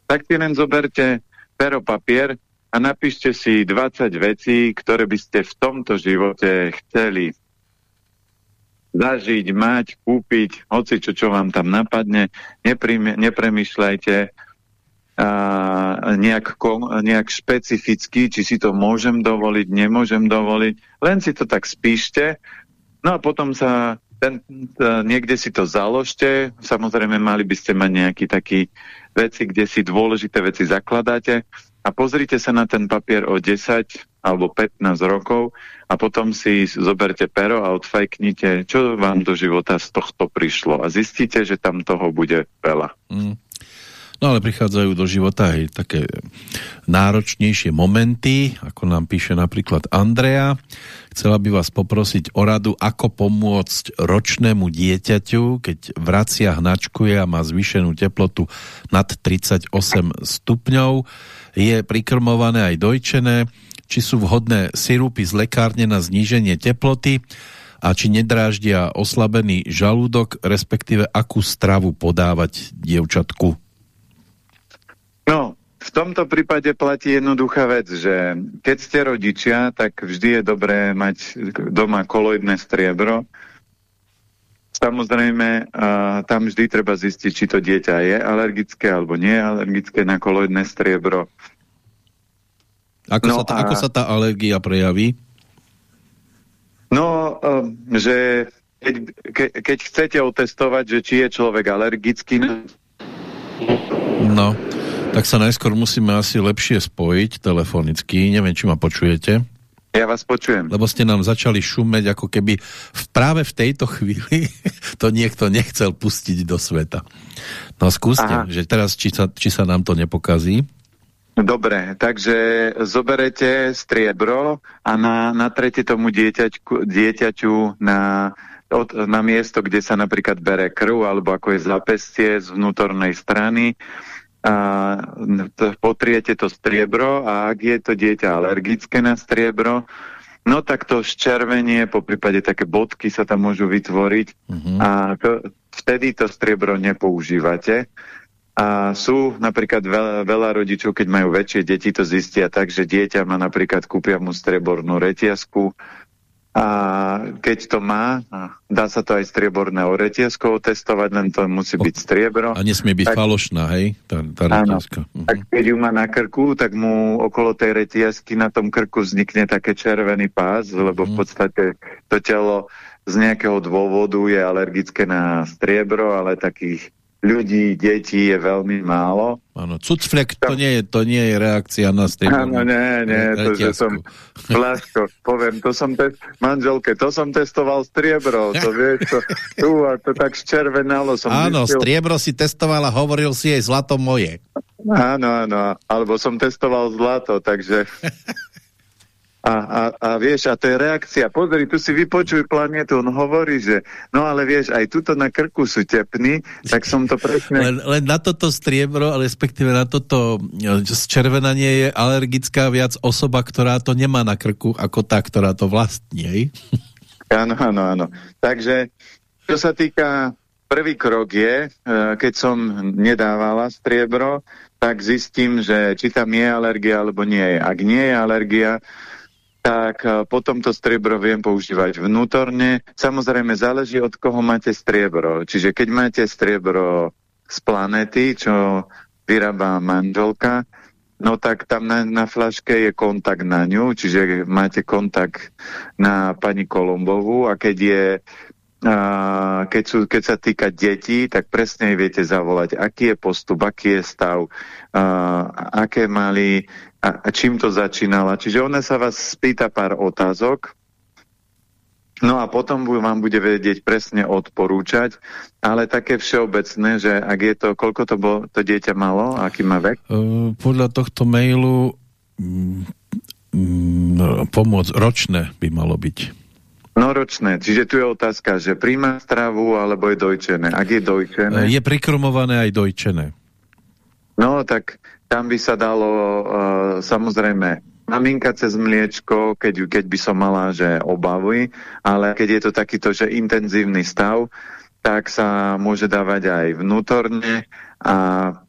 tak si len zoberte pero papier a napíšte si 20 vecí, ktoré by ste v tomto živote chceli zažiť, mať, kúpiť, hoci čo, čo vám tam napadne, nepremýšľajte a nejak, nejak špecificky, či si to môžem dovoliť, nemôžem dovoliť, len si to tak spíšte, no a potom sa ten, niekde si to založte, samozrejme mali by ste mať nejaký taký veci, kde si dôležité veci zakladáte a pozrite sa na ten papier o 10 alebo 15 rokov a potom si zoberte pero a odfajknite, čo vám do života z tohto prišlo a zistíte, že tam toho bude veľa. Mm. No ale prichádzajú do života aj také náročnejšie momenty, ako nám píše napríklad Andrea. Chcela by vás poprosiť o radu, ako pomôcť ročnému dieťaťu, keď vracia hnačkuje a má zvýšenú teplotu nad 38 stupňov je prikrmované aj dojčené, či sú vhodné sirupy z lekárne na zníženie teploty a či nedráždia oslabený žalúdok, respektíve akú stravu podávať dievčatku. No, v tomto prípade platí jednoduchá vec, že keď ste rodičia, tak vždy je dobré mať doma koloidné striebro. Samozrejme, uh, tam vždy treba zistiť, či to dieťa je alergické alebo nie je alergické na koloidné striebro. Ako, no sa, tá, a... ako sa tá alergia prejaví? No, um, že keď, ke, keď chcete otestovať, že či je človek alergický... No, tak sa najskôr musíme asi lepšie spojiť telefonicky. Neviem, či ma počujete. Ja vás počujem. Lebo ste nám začali šumeť, ako keby v, práve v tejto chvíli to niekto nechcel pustiť do sveta. No skúste, Aha. že teraz či sa, či sa nám to nepokazí. Dobre, takže zoberete striebro a na, natrete tomu dieťaťku, dieťaťu na, od, na miesto, kde sa napríklad bere krv, alebo ako je zapestie z vnútornej strany. A potriete to striebro a ak je to dieťa alergické na striebro, no tak to ščervenie, po prípade také bodky sa tam môžu vytvoriť mhm. -huh. a to, vtedy to striebro nepoužívate. A sú napríklad veľa, veľa rodičov, keď majú väčšie deti, to zistia tak, že dieťa má napríklad, kúpia mu strebornú retiasku a keď to má, dá sa to aj strieborné retiasko otestovať, len to musí byť striebro. A nesmie byť tak, falošná, hej? Tá, tá. Áno, uh tak keď ju má na krku, tak mu okolo tej retiasky na tom krku vznikne také červený pás, lebo v mhm. podstate to telo z nejakého dôvodu je alergické na striebro, ale takých ľudí, detí je veľmi málo. Áno, cucflek, to nie je, to nie je reakcia na striebro. Áno, nie, nie, to, že som, Vláško, poviem, to som te, manželke, to som testoval striebro, to vieš, to, tu, a to tak zčervenalo som Áno, zistil. striebro si testoval a hovoril si jej zlato moje. Áno, áno, alebo som testoval zlato, takže A, a, a vieš, a to je reakcia. Pozri, tu si vypočuj planetu. On hovorí, že no ale vieš, aj tuto na krku sú tepní, tak som to presne... Len, len na toto striebro, respektíve na toto červenanie je alergická viac osoba, ktorá to nemá na krku, ako tá, ktorá to vlastní. Áno, áno, áno. Takže, čo sa týka prvý krok je, e, keď som nedávala striebro, tak zistím, že či tam je alergia alebo nie je. Ak nie je alergia, tak e, potom to striebro viem používať vnútorne. Samozrejme záleží od koho máte striebro. Čiže keď máte striebro z planety, čo vyrába manželka, no tak tam na, na flaške je kontakt na ňu, čiže máte kontakt na pani Kolombovú a keď je a keď, sú, keď sa týka detí, tak presne viete zavolať, aký je postup, aký je stav, a, aké mali, a, a čím to začínala. Čiže ona sa vás spýta pár otázok, No a potom vám bude vedieť presne odporúčať, ale také všeobecné, že ak je to, koľko to, bol, to dieťa malo, aký má vek? Uh, podľa tohto mailu mm, mm, pomoc ročné by malo byť. No ročné, čiže tu je otázka, že príjma stravu alebo je dojčené. Ak je dojčené... Je prikrmované aj dojčené. No tak tam by sa dalo uh, samozrejme maminka cez mliečko, keď, keď by som mala, že obavy, ale keď je to takýto, že intenzívny stav, tak sa môže dávať aj vnútorne a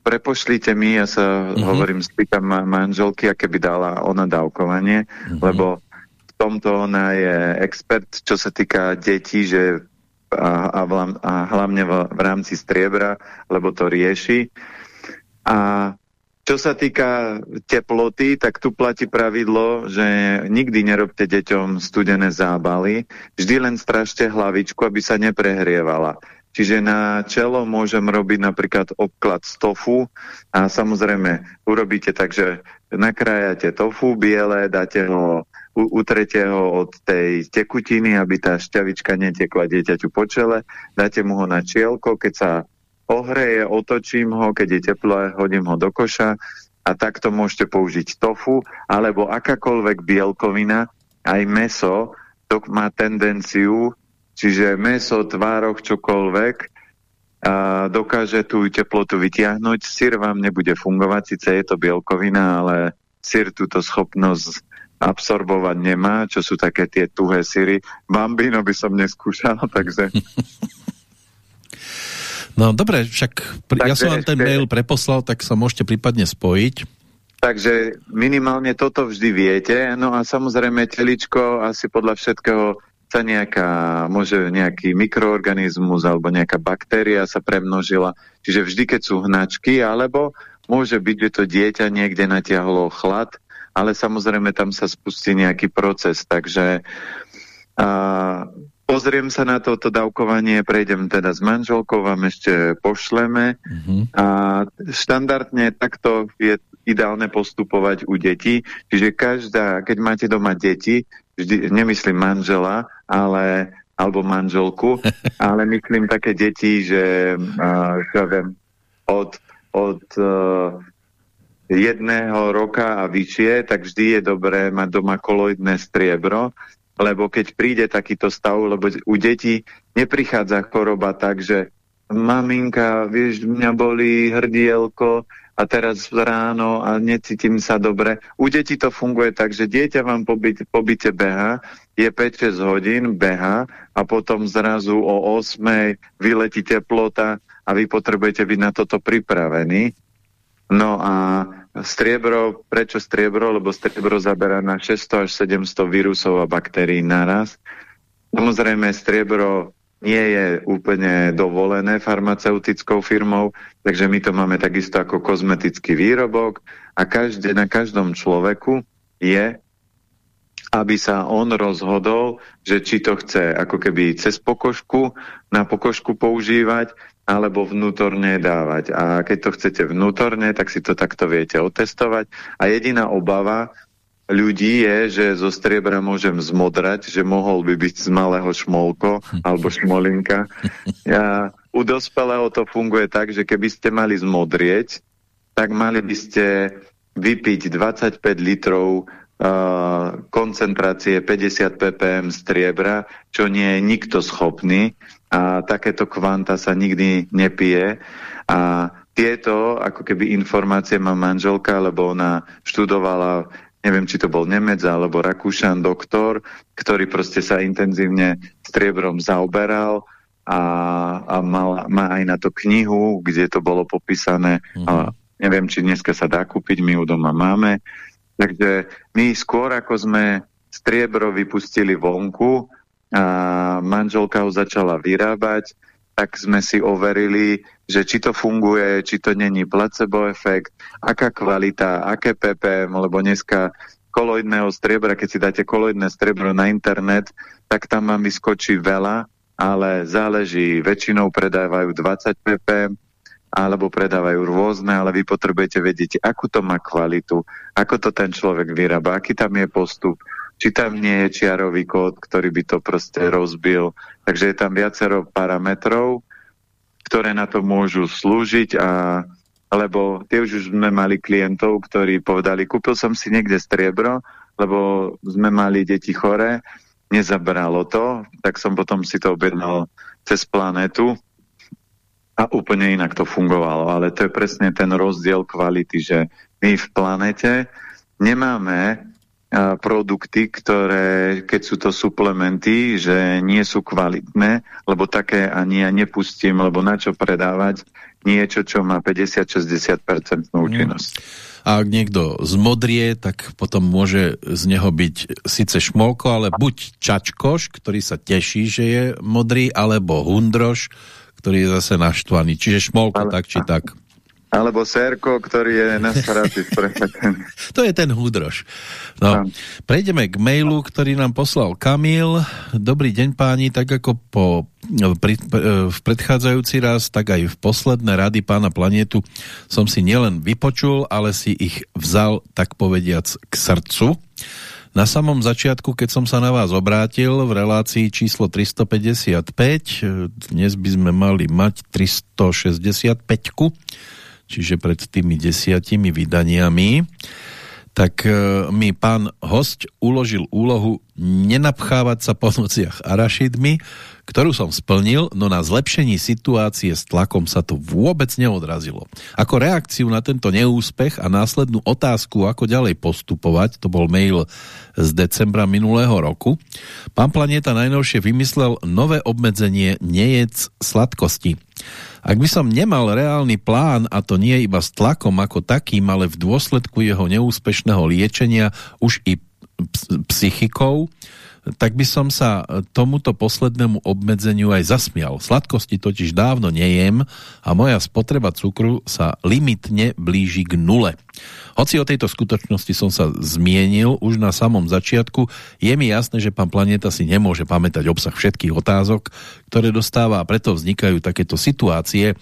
prepošlite mi, ja sa mhm. -huh. hovorím, spýtam ma manželky, aké by dala ona dávkovanie, mhm. -huh. lebo v tomto ona je expert, čo sa týka detí, že a, a, v, a hlavne v, v rámci striebra, lebo to rieši. A čo sa týka teploty, tak tu platí pravidlo, že nikdy nerobte deťom studené zábaly, vždy len strašte hlavičku, aby sa neprehrievala. Čiže na čelo môžem robiť napríklad obklad z tofu a samozrejme urobíte tak, že nakrájate tofu biele, dáte ho, utrete ho od tej tekutiny, aby tá šťavička netekla dieťaťu po čele, dáte mu ho na čielko, keď sa ohreje, otočím ho, keď je teplé, hodím ho do koša a takto môžete použiť tofu alebo akákoľvek bielkovina, aj meso, to má tendenciu, čiže meso, tvároch, čokoľvek, a dokáže tú teplotu vytiahnuť. Syr vám nebude fungovať, síce je to bielkovina, ale syr túto schopnosť absorbovať nemá, čo sú také tie tuhé syry. Bambino by som neskúšal, takže No dobre, však Takže ja som vám ten mail preposlal, tak sa môžete prípadne spojiť. Takže minimálne toto vždy viete. No a samozrejme teličko asi podľa všetkého sa nejaká, môže nejaký mikroorganizmus alebo nejaká baktéria sa premnožila. Čiže vždy, keď sú hnačky, alebo môže byť, že to dieťa niekde natiahlo chlad, ale samozrejme tam sa spustí nejaký proces. Takže a, Pozriem sa na toto dávkovanie, prejdem teda s manželkou, vám ešte pošleme. Mhm. -huh. A štandardne takto je ideálne postupovať u detí. Čiže každá, keď máte doma deti, vždy, nemyslím manžela, ale alebo manželku, ale myslím také deti, že uh, čo viem, od, od uh, jedného roka a vyššie, tak vždy je dobré mať doma koloidné striebro, lebo keď príde takýto stav, lebo u detí neprichádza choroba tak, že maminka, vieš, mňa bolí hrdielko a teraz ráno a necítim sa dobre. U detí to funguje tak, že dieťa vám po, byte, po byte beha, je 5-6 hodín, beha a potom zrazu o 8 vyletí teplota a vy potrebujete byť na toto pripravení. No a Striebro, prečo striebro? Lebo striebro zaberá na 600 až 700 vírusov a baktérií naraz. Samozrejme, striebro nie je úplne dovolené farmaceutickou firmou, takže my to máme takisto ako kozmetický výrobok a každé, na každom človeku je, aby sa on rozhodol, že či to chce ako keby cez pokožku, na pokožku používať, alebo vnútorne dávať. A keď to chcete vnútorne, tak si to takto viete otestovať. A jediná obava ľudí je, že zo striebra môžem zmodrať, že mohol by byť z malého šmolko alebo šmolinka. Ja, u dospelého to funguje tak, že keby ste mali zmodrieť, tak mali by ste vypiť 25 litrov koncentrácie 50 ppm striebra, čo nie je nikto schopný a takéto kvanta sa nikdy nepije a tieto ako keby informácie má manželka, lebo ona študovala neviem, či to bol Nemec alebo Rakúšan doktor, ktorý proste sa intenzívne striebrom zaoberal a, a mal, má aj na to knihu, kde to bolo popísané. Mm -hmm. neviem, či dneska sa dá kúpiť, my ju doma máme. Takže my skôr, ako sme striebro vypustili vonku, a manželka ho začala vyrábať, tak sme si overili, že či to funguje, či to není placebo efekt, aká kvalita, aké ppm, lebo dneska koloidného striebra, keď si dáte koloidné striebro na internet, tak tam vám vyskočí veľa, ale záleží, väčšinou predávajú 20 ppm, alebo predávajú rôzne, ale vy potrebujete vedieť, akú to má kvalitu, ako to ten človek vyrába, aký tam je postup, či tam nie je čiarový kód, ktorý by to proste rozbil. Takže je tam viacero parametrov, ktoré na to môžu slúžiť a lebo tie už sme mali klientov, ktorí povedali, kúpil som si niekde striebro, lebo sme mali deti chore, nezabralo to, tak som potom si to objednal cez planetu a úplne inak to fungovalo. Ale to je presne ten rozdiel kvality, že my v planete nemáme produkty, ktoré, keď sú to suplementy, že nie sú kvalitné, lebo také ani ja nepustím, lebo na čo predávať niečo, čo má 50-60% účinnosť. A ak niekto zmodrie, tak potom môže z neho byť síce šmolko, ale buď čačkoš, ktorý sa teší, že je modrý, alebo hundroš, ktorý je zase naštvaný. Čiže šmolko ale, tak či tak. Alebo Serko, ktorý je nasratý To je ten húdrož. No, prejdeme k mailu, ktorý nám poslal Kamil. Dobrý deň páni, tak ako po, pri, v predchádzajúci raz, tak aj v posledné rady pána planetu som si nielen vypočul, ale si ich vzal, tak povediac, k srdcu. Na samom začiatku, keď som sa na vás obrátil v relácii číslo 355, dnes by sme mali mať 365 čiže pred tými desiatimi vydaniami, tak e, mi pán host uložil úlohu nenapchávať sa po nociach arašidmi, ktorú som splnil, no na zlepšení situácie s tlakom sa to vôbec neodrazilo. Ako reakciu na tento neúspech a následnú otázku, ako ďalej postupovať, to bol mail z decembra minulého roku, pán Planeta najnovšie vymyslel nové obmedzenie nejec sladkosti. Ak by som nemal reálny plán, a to nie iba s tlakom ako takým, ale v dôsledku jeho neúspešného liečenia už i psychikou, tak by som sa tomuto poslednému obmedzeniu aj zasmial. Sladkosti totiž dávno nejem a moja spotreba cukru sa limitne blíži k nule. Hoci o tejto skutočnosti som sa zmienil už na samom začiatku, je mi jasné, že pán Planeta si nemôže pamätať obsah všetkých otázok, ktoré dostáva a preto vznikajú takéto situácie.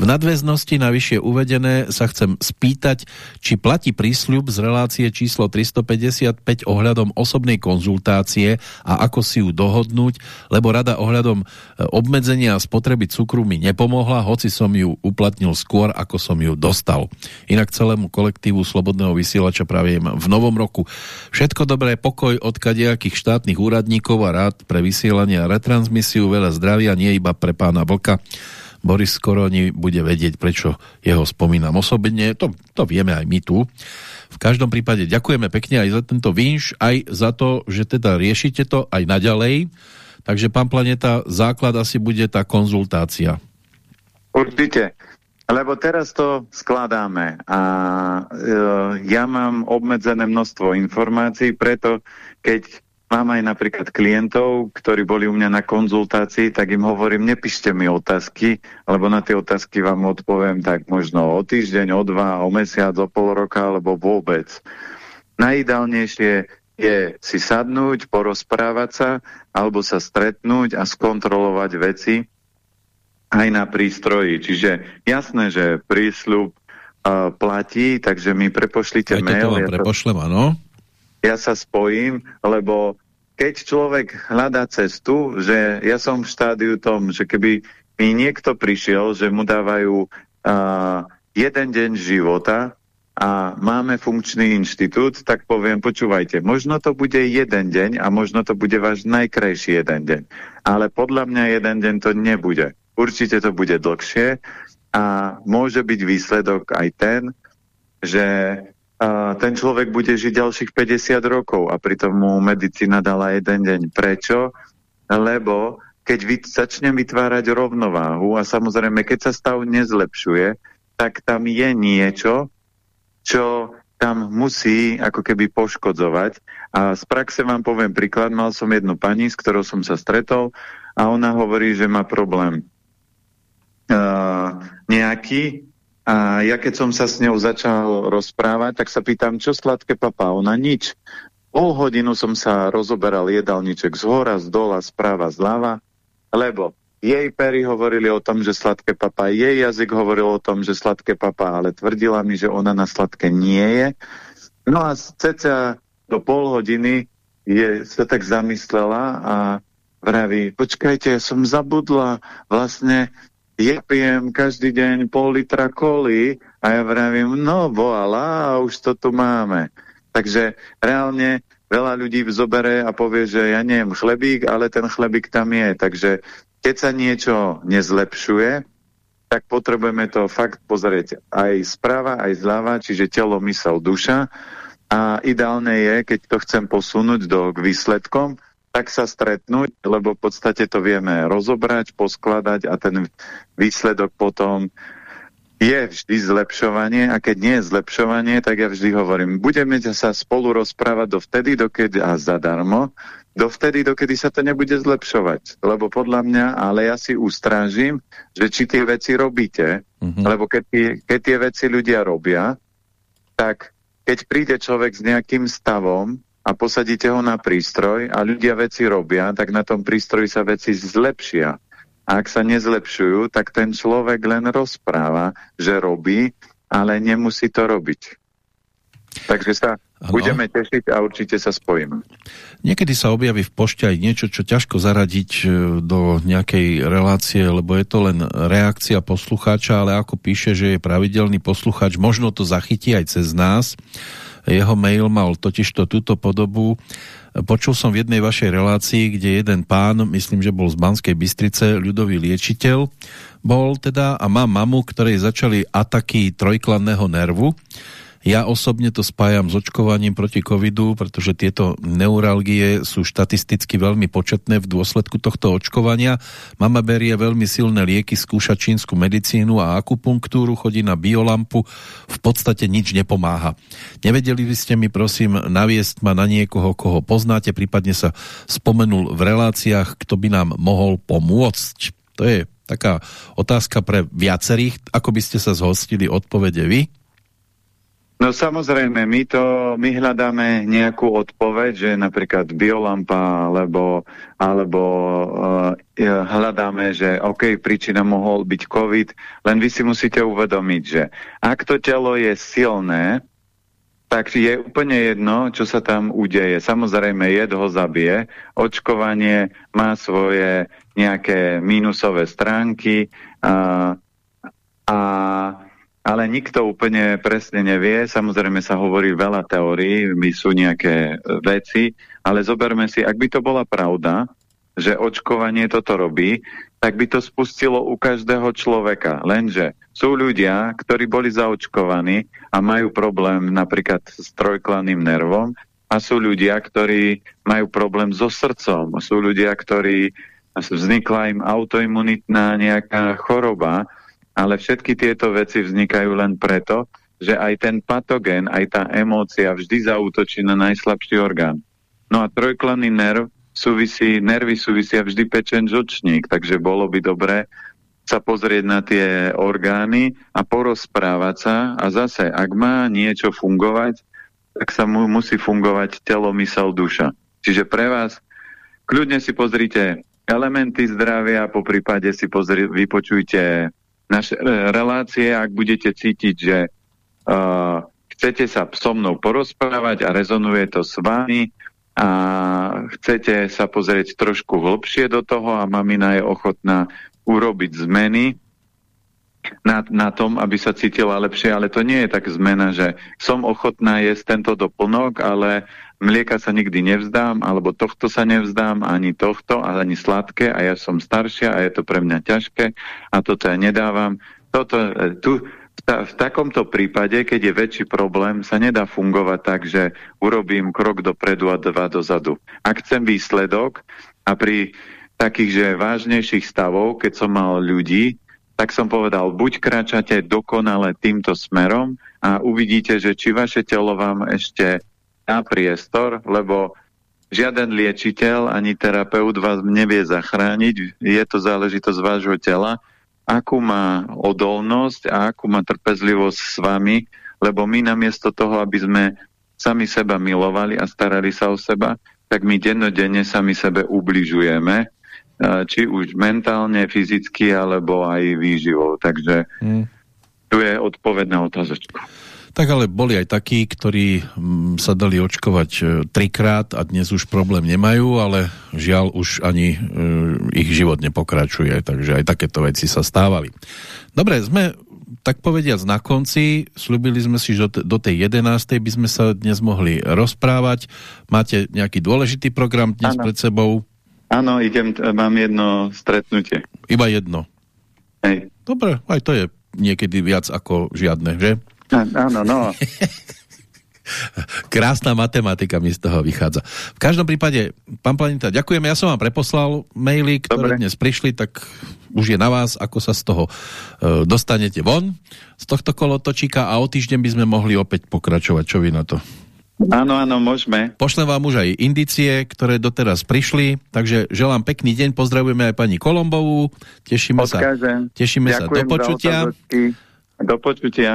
V nadväznosti na vyššie uvedené sa chcem spýtať, či platí prísľub z relácie číslo 355 ohľadom osobnej konzultácie a ako si ju dohodnúť, lebo rada ohľadom e, obmedzenia spotreby cukru mi nepomohla, hoci som ju uplatnil skôr, ako som ju dostal. Inak celému kolektívu Slobodného vysielača pravijem v novom roku. Všetko dobré, pokoj od kadejakých štátnych úradníkov a rád pre vysielanie a retransmisiu, veľa zdravia, nie iba pre pána Vlka. Boris Koroni bude vedieť, prečo jeho spomínam osobne. To, to vieme aj my tu. V každom prípade ďakujeme pekne aj za tento výnš, aj za to, že teda riešite to aj naďalej. Takže, pán Planeta, základ asi bude tá konzultácia. Určite. Lebo teraz to skladáme a e, ja mám obmedzené množstvo informácií, preto keď mám aj napríklad klientov, ktorí boli u mňa na konzultácii, tak im hovorím, nepíšte mi otázky, lebo na tie otázky vám odpoviem tak možno o týždeň, o dva, o mesiac, o pol roka, alebo vôbec. Najideálnejšie je si sadnúť, porozprávať sa, alebo sa stretnúť a skontrolovať veci, aj na prístroji. Čiže jasné, že prísľub uh, platí, takže mi prepošlite aj mail. vám ja prepošlem, áno. Ja sa spojím, lebo keď človek hľadá cestu, že ja som v štádiu tom, že keby mi niekto prišiel, že mu dávajú uh, jeden deň života a máme funkčný inštitút, tak poviem, počúvajte, možno to bude jeden deň a možno to bude váš najkrajší jeden deň. Ale podľa mňa jeden deň to nebude. Určite to bude dlhšie a môže byť výsledok aj ten, že ten človek bude žiť ďalších 50 rokov a pritom mu medicína dala jeden deň. Prečo? Lebo keď vy, začnem vytvárať rovnováhu a samozrejme, keď sa stav nezlepšuje, tak tam je niečo, čo tam musí ako keby poškodzovať. A z praxe vám poviem príklad, mal som jednu pani, s ktorou som sa stretol a ona hovorí, že má problém nejaký a ja keď som sa s ňou začal rozprávať, tak sa pýtam, čo sladké papa? Ona nič. Pol hodinu som sa rozoberal jedálniček z hora, z dola, správa, zľava, lebo jej pery hovorili o tom, že sladké papa, jej jazyk hovoril o tom, že sladké papa, ale tvrdila mi, že ona na sladké nie je. No a ceca do pol hodiny je, sa tak zamyslela a vraví, počkajte, ja som zabudla, vlastne ja pijem každý deň pol litra koli a ja vravím, no voila, už to tu máme. Takže reálne veľa ľudí zobere a povie, že ja neviem chlebík, ale ten chlebík tam je. Takže keď sa niečo nezlepšuje, tak potrebujeme to fakt pozrieť aj správa, aj zľava, čiže telo, mysel, duša. A ideálne je, keď to chcem posunúť do, k výsledkom, tak sa stretnúť, lebo v podstate to vieme rozobrať, poskladať a ten výsledok potom je vždy zlepšovanie a keď nie je zlepšovanie, tak ja vždy hovorím, budeme sa spolu rozprávať dovtedy, dokedy a zadarmo, dovtedy, dokedy sa to nebude zlepšovať. Lebo podľa mňa, ale ja si ustrážim, že či tie veci robíte, mm -hmm. lebo keď tie, keď tie veci ľudia robia, tak keď príde človek s nejakým stavom, a posadíte ho na prístroj a ľudia veci robia, tak na tom prístroji sa veci zlepšia. A ak sa nezlepšujú, tak ten človek len rozpráva, že robí, ale nemusí to robiť. Takže sa ano. budeme tešiť a určite sa spojíme. Niekedy sa objaví v pošte aj niečo, čo ťažko zaradiť e, do nejakej relácie, lebo je to len reakcia poslucháča, ale ako píše, že je pravidelný poslucháč, možno to zachytí aj cez nás jeho mail mal totižto túto podobu. Počul som v jednej vašej relácii, kde jeden pán, myslím, že bol z Banskej Bystrice, ľudový liečiteľ, bol teda a má mamu, ktorej začali ataky trojklanného nervu ja osobne to spájam s očkovaním proti covidu, pretože tieto neuralgie sú štatisticky veľmi početné v dôsledku tohto očkovania. Mama berie veľmi silné lieky, skúša čínsku medicínu a akupunktúru, chodí na biolampu, v podstate nič nepomáha. Nevedeli by ste mi prosím naviesť ma na niekoho, koho poznáte, prípadne sa spomenul v reláciách, kto by nám mohol pomôcť. To je taká otázka pre viacerých. Ako by ste sa zhostili odpovede vy? No samozrejme, my to, my hľadáme nejakú odpoveď, že napríklad biolampa, alebo, alebo uh, hľadáme, že OK, príčina mohol byť COVID, len vy si musíte uvedomiť, že ak to telo je silné, tak je úplne jedno, čo sa tam udeje. Samozrejme, jed ho zabije, očkovanie má svoje nejaké mínusové stránky uh, a ale nikto úplne presne nevie. Samozrejme sa hovorí veľa teórií, my sú nejaké e, veci, ale zoberme si, ak by to bola pravda, že očkovanie toto robí, tak by to spustilo u každého človeka. Lenže sú ľudia, ktorí boli zaočkovaní a majú problém napríklad s trojklaným nervom a sú ľudia, ktorí majú problém so srdcom. Sú ľudia, ktorí vznikla im autoimunitná nejaká choroba ale všetky tieto veci vznikajú len preto, že aj ten patogen, aj tá emócia vždy zautočí na najslabší orgán. No a trojklanný nerv súvisí, nervy súvisia vždy pečen žočník, takže bolo by dobré sa pozrieť na tie orgány a porozprávať sa a zase, ak má niečo fungovať, tak sa mu musí fungovať telo, mysel, duša. Čiže pre vás, kľudne si pozrite elementy zdravia, po prípade si pozri, vypočujte naše e, relácie, ak budete cítiť, že uh, chcete sa so mnou porozprávať a rezonuje to s vami a chcete sa pozrieť trošku hlbšie do toho a mamina je ochotná urobiť zmeny na, na tom, aby sa cítila lepšie, ale to nie je tak zmena, že som ochotná jesť tento doplnok, ale mlieka sa nikdy nevzdám, alebo tohto sa nevzdám, ani tohto, ani sladké, a ja som staršia a je to pre mňa ťažké a toto ja nedávam. Toto, e, tu, v takomto prípade, keď je väčší problém, sa nedá fungovať tak, že urobím krok dopredu a dva dozadu. Ak chcem výsledok a pri takých, že vážnejších stavov, keď som mal ľudí, tak som povedal, buď kráčate dokonale týmto smerom a uvidíte, že či vaše telo vám ešte dá priestor, lebo žiaden liečiteľ ani terapeut vás nevie zachrániť, je to záležitosť vášho tela akú má odolnosť a akú má trpezlivosť s vami, lebo my namiesto toho, aby sme sami seba milovali a starali sa o seba, tak my dennodenne sami sebe ubližujeme, či už mentálne, fyzicky, alebo aj výživou. Takže hmm. tu je odpoveď na otázočku. Tak ale boli aj takí, ktorí mm, sa dali očkovať e, trikrát a dnes už problém nemajú, ale žiaľ už ani e, ich život nepokračuje, takže aj takéto veci sa stávali. Dobre, sme tak povediac na konci, slúbili sme si, že do tej 11. by sme sa dnes mohli rozprávať. Máte nejaký dôležitý program dnes ano. pred sebou? Áno, idem, mám jedno stretnutie. Iba jedno? Hej. Dobre, aj to je niekedy viac ako žiadne, že? Áno, no. Krásna matematika mi z toho vychádza. V každom prípade, pán Planeta, ďakujem. Ja som vám preposlal maily, ktoré Dobre. dnes prišli, tak už je na vás, ako sa z toho uh, dostanete von, z tohto kolotočíka a o týždeň by sme mohli opäť pokračovať. Čo vy na to? Áno, áno, môžeme. Pošlem vám už aj indície, ktoré doteraz prišli, takže želám pekný deň, pozdravujeme aj pani Kolombovú, tešíme Odkážem. sa, tešíme Ďakujem sa do počutia. Do počutia.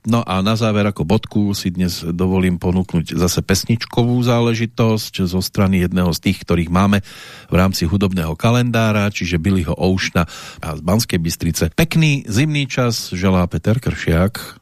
No a na záver ako bodku si dnes dovolím ponúknuť zase pesničkovú záležitosť zo strany jedného z tých, ktorých máme v rámci hudobného kalendára, čiže Billyho Oušna a z Banskej Bystrice. Pekný zimný čas želá Peter Kršiak.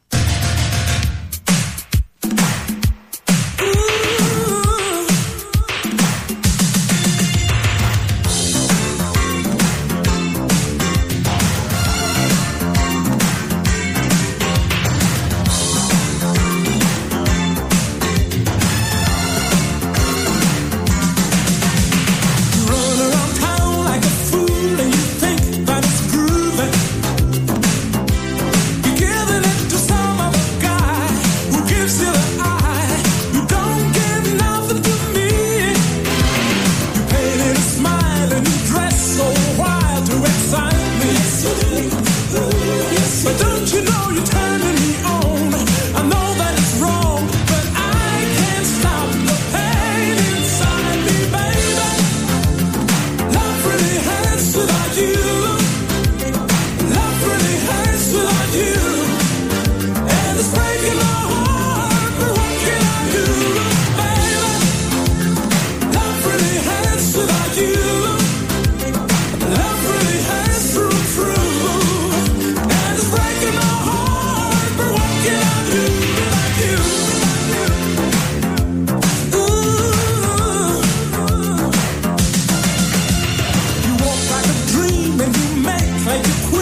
you quit.